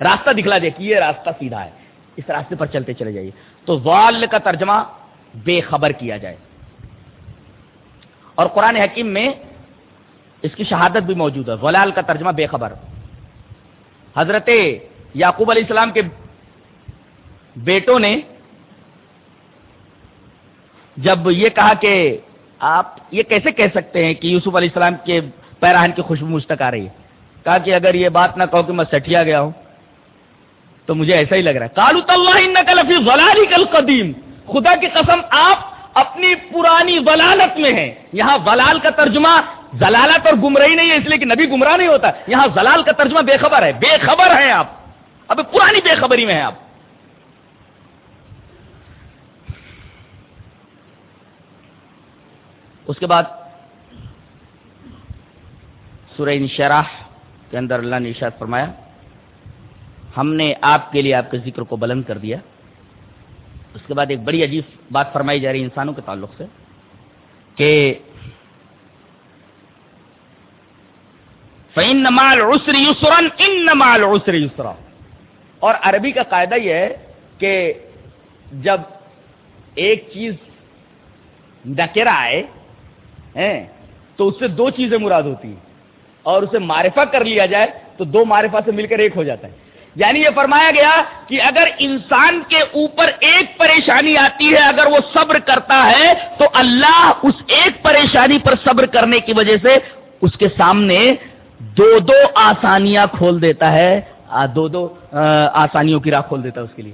راستہ دکھلا دیا کہ یہ راستہ سیدھا ہے۔ اس راستے پر چلتے چلے جائیے۔ تو وال کا ترجمہ بے خبر کیا جائے۔ اور قرآن حکیم میں اس کی شہادت بھی موجود ہے۔ ولال کا ترجمہ بے خبر۔ حضرت یعقوب علیہ السلام کے بیٹوں نے جب یہ کہا کہ آپ یہ کیسے کہہ سکتے ہیں کہ یوسف علیہ السلام کے پیراہن کی خوشبو مجھ تک آ رہی ہے؟ کہا کہ اگر یہ بات نہ کہو کہ میں سٹیا گیا ہوں، تو مجھے ایسا ہی لگ رہا ہے۔ کالو طلّہ کل قدیم۔ خدا کی قسم، آپ اپنی پرانی ولالت میں ہیں۔ یہاں ولال کا ترجمہ زلالت اور گمراہی نہیں ہے، اس لیے کہ نبی گمراہ نہیں ہوتا۔ یہاں زلال کا ترجمہ بے خبر ہے، بے خبر ہیں آپ۔ اب پرانی بے خبری میں ہیں آپ۔ اس کے بعد سورہ انشراح کے اندر اللہ نے ارشاد فرمایا، ہم نے آپ کے لیے آپ کے ذکر کو بلند کر دیا۔ اس کے بعد ایک بڑی عجیب بات فرمائی جا رہی انسانوں کے تعلق سے کہ فعین نمال عسری یسرن ان نمال عسری یسرا اور عربی کا قاعدہ یہ ہے کہ جب ایک چیز ڈکیرا آئے تو اس سے دو چیزیں مراد ہوتی ہیں۔ اور اسے معرفہ کر لیا جائے تو دو معرفہ سے مل کر ایک ہو جاتا ہے۔ یعنی یہ فرمایا گیا کہ اگر انسان کے اوپر ایک پریشانی آتی ہے، اگر وہ صبر کرتا ہے، تو اللہ اس ایک پریشانی پر صبر کرنے کی وجہ سے اس کے سامنے دو دو آسانیاں کھول دیتا ہے۔ دو دو آسانیوں کی راہ کھول دیتا ہے اس کے لیے۔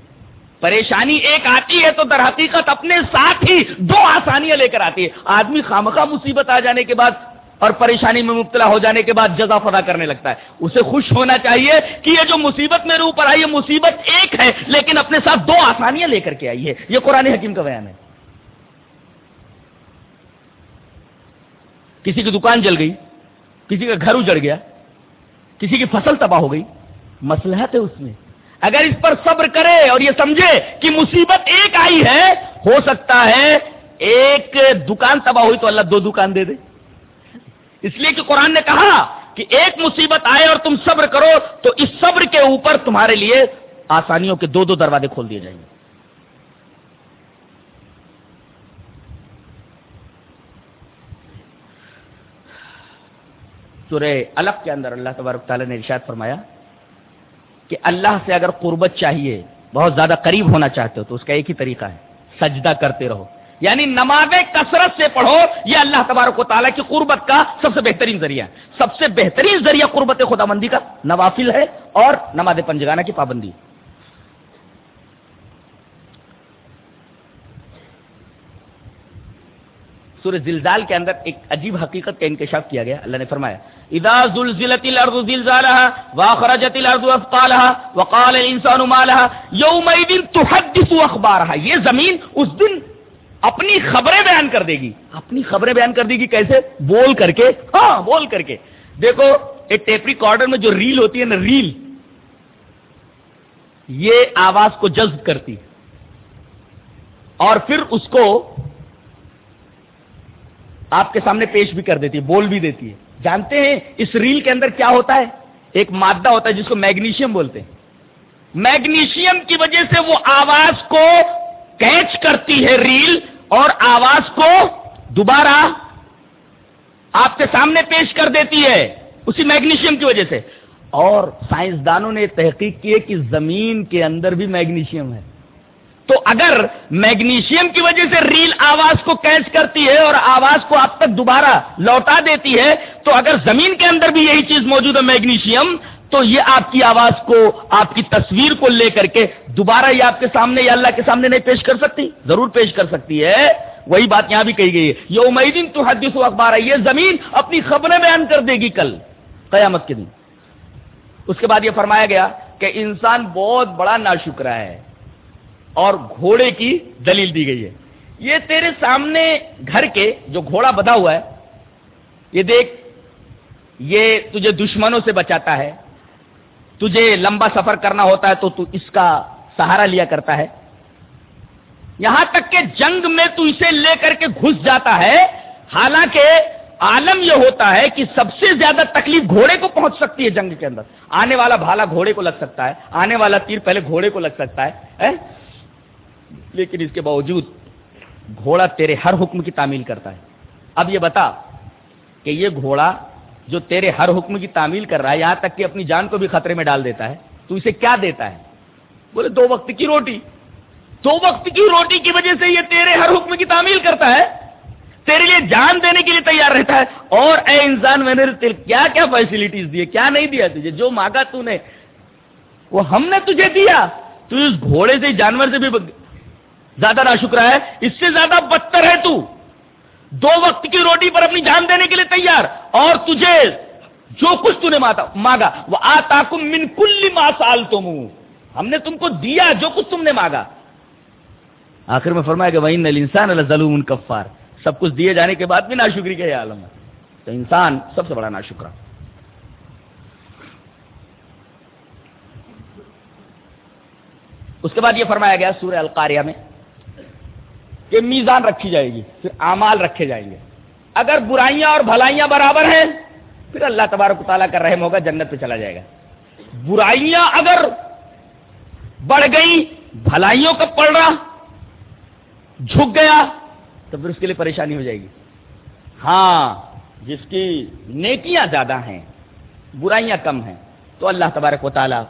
پریشانی ایک آتی ہے تو در حقیقت اپنے ساتھ ہی دو آسانیاں لے کر آتی ہے۔ آدمی خامخواہ مصیبت آ جانے کے بعد اور پریشانی میں مبتلا ہو جانے کے بعد جزا فدا کرنے لگتا ہے۔ اسے خوش ہونا چاہیے کہ یہ جو مصیبت میرے اوپر آئی ہے، مصیبت ایک ہے، لیکن اپنے ساتھ دو آسانیاں لے کر کے آئی ہے۔ یہ قرآن حکیم کا بیان ہے۔ کسی کی دکان جل گئی، کسی کا گھر اجڑ گیا، کسی کی فصل تباہ ہو گئی۔ مسلحت ہے اس میں۔ اگر اس پر صبر کرے اور یہ سمجھے کہ مصیبت ایک آئی ہے، ہو سکتا ہے ایک دکان تباہ ہوئی تو اللہ دو دکان دے دے۔ اس لیے کہ قرآن نے کہا کہ ایک مصیبت آئے اور تم صبر کرو تو اس صبر کے اوپر تمہارے لیے آسانیوں کے دو دو دروازے کھول دیے جائیں گے۔ سورہ الگ کے اندر اللہ تبارک تعالیٰ نے ارشاد فرمایا کہ اللہ سے اگر قربت چاہیے، بہت زیادہ قریب ہونا چاہتے ہو، تو اس کا ایک ہی طریقہ ہے، سجدہ کرتے رہو۔ یعنی نماز کثرت سے پڑھو، یہ اللہ تبارک و تعالیٰ کی قربت کا سب سے بہترین ذریعہ ہے۔ سب سے بہترین ذریعہ قربت خدا مندی کا نوافل ہے اور نماز پنجگانہ کی پابندی۔ سورہ زلزال کے اندر ایک عجیب حقیقت کا انکشاف کیا گیا، اللہ نے فرمایا اذا زلزلت الارض زلزالها واخرجت الارض اثقالها وقال الانسان ما لها يومئذ تحدث اخبارها. یہ زمین اس دن اپنی خبریں بیان کر دے گی. اپنی خبریں بیان کر دے گی کیسے؟ بول کر کے. ہاں بول کر کے. دیکھو، ایک ٹیپ ریکارڈر میں جو ریل ہوتی ہے نا، ریل، یہ آواز کو جذب کرتی اور پھر اس کو آپ کے سامنے پیش بھی کر دیتی ہے، بول بھی دیتی ہے۔ جانتے ہیں اس ریل کے اندر کیا ہوتا ہے؟ ایک مادہ ہوتا ہے جس کو میگنیشیم بولتے ہیں۔ میگنیشیم کی وجہ سے وہ آواز کو کیچ کرتی ہے ریل اور آواز کو دوبارہ آپ کے سامنے پیش کر دیتی ہے اسی میگنیشیم کی وجہ سے۔ اور سائنسدانوں نے تحقیق کی ہے کہ زمین کے اندر بھی میگنیشیم ہے۔ تو اگر میگنیشیم کی وجہ سے ریل آواز کو کیچ کرتی ہے اور آواز کو آپ تک دوبارہ لوٹا دیتی ہے، تو اگر زمین کے اندر بھی یہی چیز موجود ہے میگنیشیم، تو یہ آپ کی آواز کو، آپ کی تصویر کو لے کر کے دوبارہ یہ آپ کے سامنے یا اللہ کے سامنے نہیں پیش کر سکتی، ضرور پیش کر سکتی ہے۔ وہی بات یہاں بھی کہی گئی ہے۔ یہ امیدین تو حدیث و اخبار ہے یہ زمین اپنی خبریں بیان کر دے گی کل، قیامت کے دن۔ اس کے بعد یہ فرمایا گیا کہ انسان بہت بڑا ناشکرا ہے۔ اور گھوڑے کی دلیل دی گئی ہے۔ یہ تیرے سامنے گھر کے جو گھوڑا بدا ہوا ہے، یہ دیکھ، یہ تجھے دشمنوں سے بچاتا ہے۔ تجھے لمبا سفر کرنا ہوتا ہے تو تو اس کا سہارا لیا کرتا ہے۔ یہاں تک کہ جنگ میں تو اسے لے کر کے گھس جاتا ہے۔ حالانکہ عالم یہ ہوتا ہے کہ سب سے زیادہ تکلیف گھوڑے کو پہنچ سکتی ہے جنگ کے اندر۔ آنے والا بھالا گھوڑے کو لگ سکتا ہے۔ آنے والا تیر پہلے گھوڑے کو لگ سکتا ہے۔ لیکن اس کے باوجود گھوڑا تیرے ہر حکم کی تعمیل کرتا ہے۔ اب یہ بتا کہ یہ گھوڑا جو تیرے ہر حکم کی تعمیل کر رہا ہے، یہاں تک کہ اپنی جان کو بھی خطرے میں ڈال دیتا ہے، تو اسے کیا دیتا ہے؟ بولے، دو وقت کی روٹی۔ دو وقت کی روٹی کی وجہ سے یہ تیرے ہر حکم کی تعمیل کرتا ہے، تیرے لیے جان دینے کے لیے تیار رہتا ہے۔ اور اے انسان، میں نے کیا کیا فیسلٹیز دیے، کیا نہیں دیا تجھے؟ جو مانگا تو نے، وہ ہم نے تجھے دیا۔ تو اس گھوڑے سے، جانور سے بھی زیادہ نہ شکرا ہے، اس سے زیادہ بدتر ہے تو۔ دو وقت کی روٹی پر اپنی جان دینے کے لیے تیار۔ اور تجھے جو کچھ تو نے مانگا، وہ آتا من کل سال تم ہم نے تم کو دیا جو کچھ تم نے مانگا۔ آخر میں فرمایا کہ وہ انسان اللہ ظلم کفار سب کچھ دیے جانے کے بعد بھی ناشکری کا یہ عالم ہے تو انسان سب سے بڑا ناشکرا اس کے بعد یہ فرمایا گیا سورہ القاریہ میں کہ میزان رکھی جائے گی، پھر اعمال رکھے جائیں گے۔ اگر برائیاں اور بھلائیاں برابر ہیں، پھر اللہ تبارک تعالیٰ کا رحم ہوگا، جنت پہ چلا جائے گا۔ برائیاں اگر بڑھ گئی بھلائیوں کا پڑ رہا جھک گیا، تو پھر اس کے لیے پریشانی ہو جائے گی۔ ہاں جس کی نیکیاں زیادہ ہیں، برائیاں کم ہیں، تو اللہ تبارک و تعالیٰ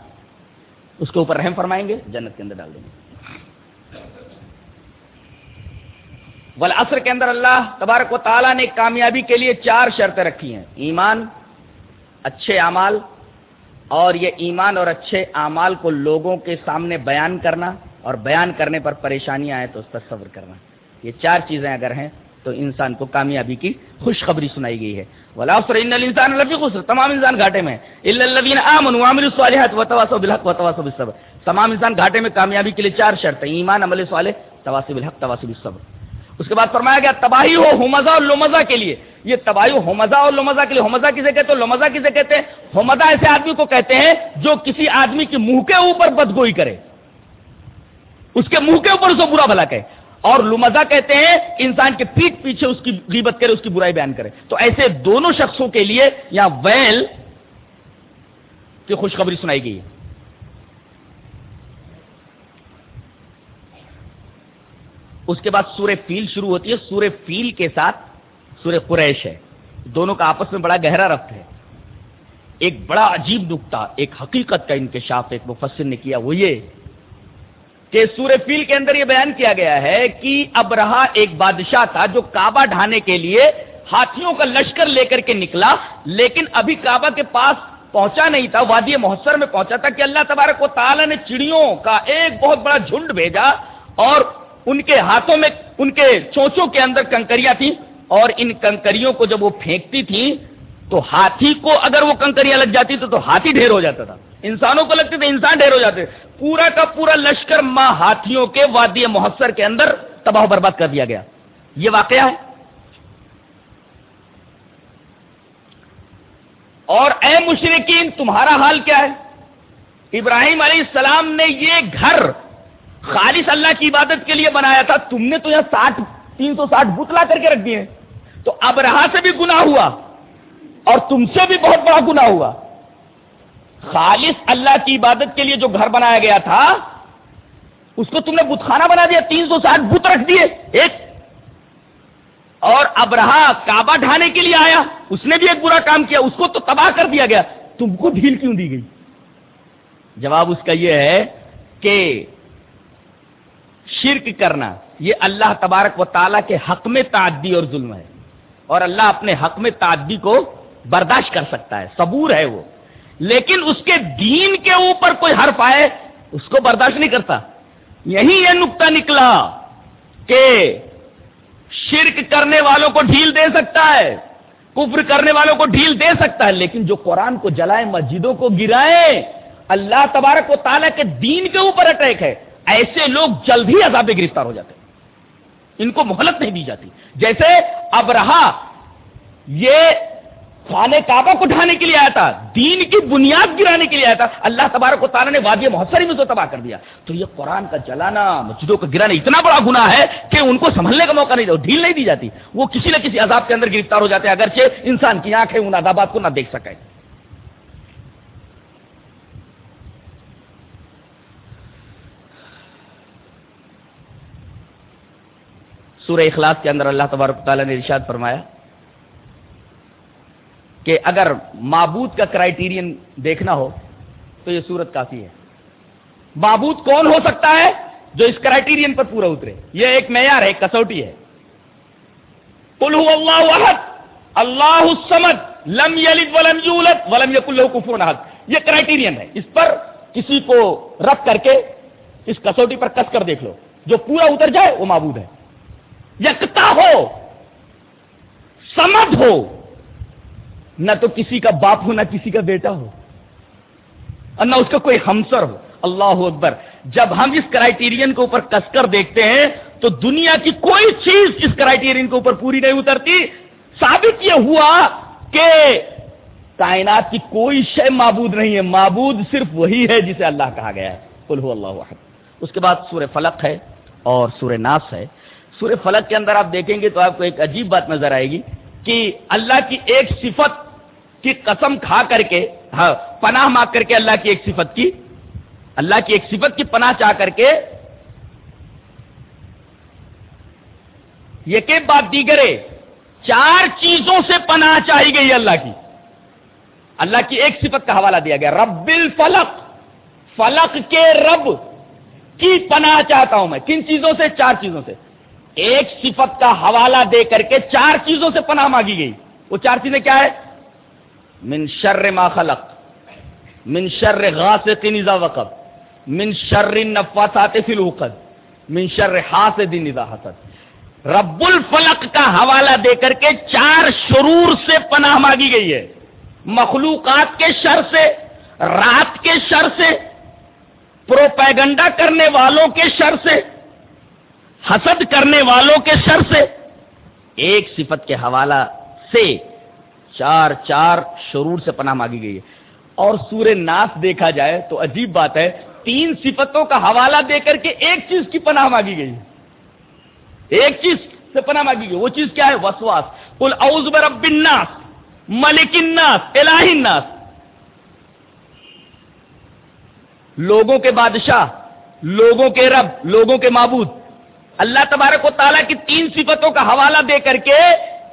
اس کے اوپر رحم فرمائیں گے، جنت کے اندر ڈال دیں گے۔ والعصر کے اندر اللہ تبارک و تعالیٰ نے کامیابی کے لیے چار شرطیں رکھی ہیں۔ ایمان، اچھے اعمال، اور یہ ایمان اور اچھے اعمال کو لوگوں کے سامنے بیان کرنا اور بیان کرنے پر پریشانیاں آئیں تو اس پر صبر کرنا۔ یہ چار چیزیں اگر ہیں تو انسان کو کامیابی کی خوشخبری سنائی گئی ہے۔ ولاسر ان الانسان لفی خسر، تمام انسان گھاٹے میں الا الذين امنوا وعملوا الصالحات وتواصوا بالحق وتواصوا بالصبر۔ تمام انسان گھاٹے میں کامیابی کے لیے چار شرط ہیں۔ ایمان، عمل صالح، تواصی بالحق، تواصی بالصبر۔ اس کے بعد فرمایا گیا تباہی ہو ہومزا اور لومزا کے لیے۔ یہ تباہی ہومزا اور لومزا کے لیے۔ ہومزا کسے کہتے ہیں؟ لومزا کسے کہتے ہیں؟ ہومزا ایسے آدمی کو کہتے ہیں جو کسی آدمی کے منہ کے اوپر بدگوئی کرے۔ اس کے منہ کے اوپر اسے برا بھلا کہے۔ اور لمزا کہتے ہیں انسان کے پیٹ پیچھے اس کی غیبت کرے، اس کی برائی بیان کرے۔ تو ایسے دونوں شخصوں کے لیے یا ویل کی خوشخبری سنائی گئی ہے۔ اس کے بعد سورہ فیل شروع ہوتی ہے۔ سورہ فیل کے ساتھ سورہ قریش ہے۔ دونوں کا آپس میں بڑا گہرا رفت ہے۔ ایک بڑا عجیب نقطہ، ایک حقیقت کا انکشاف ایک مفسر نے کیا، وہ یہ کہ سورہ فیل کے اندر یہ بیان کیا گیا ہے کہ اب رہا ایک بادشاہ تھا جو کعبہ ڈھانے کے لیے ہاتھیوں کا لشکر لے کر کے نکلا، لیکن ابھی کعبہ کے پاس پہنچا نہیں تھا، وادی محسر میں پہنچا تھا کہ اللہ تبارک و تعالیٰ نے چڑیوں کا ایک بہت بڑا جھنڈ بھیجا اور ان کے ہاتھوں میں ان کے چونچوں کے اندر کنکریاں تھیں اور ان کنکریوں کو جب وہ پھینکتی تھیں تو ہاتھی کو اگر وہ کنکریاں لگ جاتی تو, تو ہاتھی ڈھیر ہو جاتا تھا۔ انسانوں کو لگتے تھے انسان ڈھیر ہو جاتے پورا کا پورا لشکر ماں ہاتھیوں کے وادی محسر کے اندر تباہ و برباد کر دیا گیا۔ یہ واقعہ ہے۔ اور اے مشرقین تمہارا حال کیا ہے؟ ابراہیم علیہ السلام نے یہ گھر خالص اللہ کی عبادت کے لیے بنایا تھا، تم نے تو یہاں ساٹھ، تین سو ساٹھ بتلا کر کے رکھ دیے تو اب رہا سے بھی گنا ہوا اور تم سے بھی بہت بڑا گنا ہوا۔ خالص اللہ کی عبادت کے لیے جو گھر بنایا گیا تھا، اس کو تم نے بتخانہ بنا دیا، تین سو ساٹھ بت رکھ دیے، ایک۔ اور اب رہا کعبہ ڈھانے کے لیے آیا، اس نے بھی ایک برا کام کیا، اس کو تو تباہ کر دیا گیا۔ تم کو ڈھیل کیوں دی گئی؟ جواب اس کا یہ ہے کہ شرک کرنا، یہ اللہ تبارک و تعالیٰ کے حق میں تعدی اور ظلم ہے۔ اور اللہ اپنے حق میں تعدی کو برداشت کر سکتا ہے، صبور ہے وہ۔ لیکن اس کے دین کے اوپر کوئی حرف آئے، اس کو برداشت نہیں کرتا۔ یہی یہ نقطہ نکلا کہ شرک کرنے والوں کو ڈھیل دے سکتا ہے، کفر کرنے والوں کو ڈھیل دے سکتا ہے، لیکن جو قرآن کو جلائے، مسجدوں کو گرائے، اللہ تبارک و تعالیٰ کے دین کے اوپر اٹیک ہے۔ ایسے لوگ جلد ہی عذاب گرفتار ہو جاتے ہیں۔ ان کو مہلت نہیں دی جاتی۔ جیسے اب رہا، یہ خانے کعبہ کو ڈھانے کے لیے آیا تھا، دین کی بنیاد گرانے کے لیے آیا تھا۔ اللہ تبارک و تعالیٰ نے وادی محسری میں تو تباہ کر دیا۔ تو یہ قرآن کا جلانا، مسجدوں کا گرانا اتنا بڑا گنا ہے کہ ان کو سنبھلنے کا موقع نہیں دیا ڈھیل نہیں دی جاتی۔ وہ کسی نہ کسی عذاب کے اندر گرفتار ہو جاتے ہیں، اگرچہ انسان کی آنکھیں ان عذابات کو نہ دیکھ سکے سورہ اخلاص کے اندر اللہ تبارک تعالیٰ نے ارشاد فرمایا کہ اگر معبود کا کرائٹیرین دیکھنا ہو تو یہ صورت کافی ہے۔ معبود کون ہو سکتا ہے جو اس کرائٹیرین پر پورا اترے؟ یہ ایک معیار ہے، ایک کسوٹی ہے۔ اللہ احد، اللہ السمد لم یلد ولم یولد، ولم یکن له احد۔ یہ کرائٹیرین ہے۔ اس پر کسی کو رکھ کر کے اس کسوٹی پر کس کر دیکھ لو۔ جو پورا اتر جائے وہ معبود ہے۔ یکتا ہو، سمد ہو، نہ تو کسی کا باپ ہو، نہ کسی کا بیٹا ہو، اور نہ اس کا کوئی ہمسر ہو۔ اللہ اکبر، جب ہم اس کرائٹیرین کے اوپر کس کر دیکھتے ہیں، تو دنیا کی کوئی چیز اس کرائٹیرین کے اوپر پوری نہیں اترتی۔ ثابت یہ ہوا کہ کائنات کی کوئی شے معبود نہیں ہے۔ معبود صرف وہی ہے جسے اللہ کہا گیا ہے۔ ہو اللہ اس کے بعد سورہ فلق ہے اور سورہ ناس ہے۔ سورہ فلق کے اندر آپ دیکھیں گے تو آپ کو ایک عجیب بات نظر آئے گی کہ اللہ کی ایک صفت کی قسم کھا کر کے ہاں پناہ مانگ کر کے اللہ کی ایک صفت کی، اللہ کی ایک صفت کی پناہ چاہ کر کے یہ کہ بات دیگرے، چار چیزوں سے پناہ چاہی گئی اللہ کی۔ اللہ کی ایک صفت کا حوالہ دیا گیا، رب الفلق۔ فلق کے رب کی پناہ چاہتا ہوں میں۔ کن چیزوں سے؟ چار چیزوں سے۔ ایک صفت کا حوالہ دے کر کے چار چیزوں سے پناہ مانگی گئی۔ وہ چار چیزیں کیا ہے من شر ما خلق، من شر غاسق اذا وقب، من شر النفاثات فی العقد، من شر حاسد اذا حسد۔ رب الفلق کا حوالہ دے کر کے چار شرور سے پناہ مانگی گئی ہے۔ مخلوقات کے شر سے، رات کے شر سے، پروپیگنڈا کرنے والوں کے شر سے۔ حسد کرنے والوں کے شر سے۔ ایک صفت کے حوالہ سے چار چار شرور سے پناہ مانگی گئی ہے۔ اور سورہ ناس دیکھا جائے تو عجیب بات ہے، تین صفتوں کا حوالہ دے کر کے ایک چیز کی پناہ مانگی گئی۔ ایک چیز سے پناہ مانگی گئی، وہ چیز کیا ہے؟ وسواس۔ کل اوز برب الناس، ملک الناس، الہ الناس۔ لوگوں کے بادشاہ، لوگوں کے رب، لوگوں کے معبود۔ اللہ تبارک و تعالیٰ کی تین صفتوں کا حوالہ دے کر کے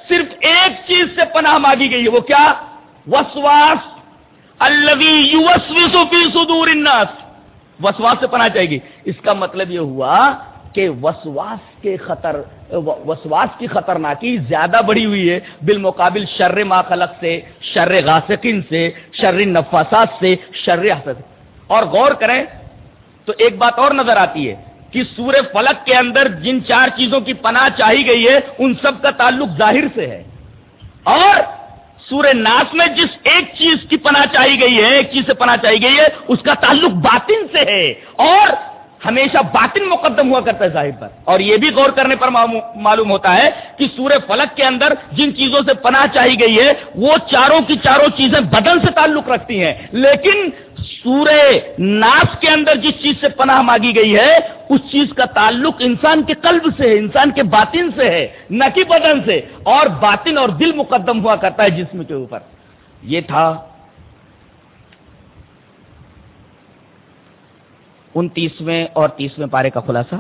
صرف ایک چیز سے پناہ مانگی گئی ہے، وہ کیا؟ وسواس۔ فی صدور الناس۔ وسواس سے پناہ چاہیے گی۔ اس کا مطلب یہ ہوا کہ وسواس کے خطر، وسواس کی خطرناکی زیادہ بڑی ہوئی ہے۔ بالمقابل شر ما خلق سے، شر غاسقین سے، شر نفاسات سے، شر حسد۔ اور غور کریں تو ایک بات اور نظر آتی ہے۔ کہ سورہ فلک کے اندر جن چار چیزوں کی پناہ چاہی گئی ہے، ان سب کا تعلق ظاہر سے ہے۔ اور سورہ ناس میں جس ایک چیز کی پناہ چاہی گئی ہے، ایک چیز سے پناہ چاہی گئی ہے، اس کا تعلق باطن سے ہے۔ اور ہمیشہ باطن مقدم ہوا کرتا ہے ظاہر پر۔ اور یہ بھی غور کرنے پر معلوم ہوتا ہے کہ سورہ فلک کے اندر جن چیزوں سے پناہ چاہی گئی ہے، وہ چاروں کی چاروں چیزیں بدن سے تعلق رکھتی ہیں۔ لیکن سورہ ناس کے اندر جس چیز سے پناہ مانگی گئی ہے، اس چیز کا تعلق انسان کے قلب سے ہے، انسان کے باطن سے ہے، نہ کہ بدن سے۔ اور باطن اور دل مقدم ہوا کرتا ہے جسم کے اوپر۔ یہ تھا انتیسویں اور تیسویں پارے کا خلاصہ۔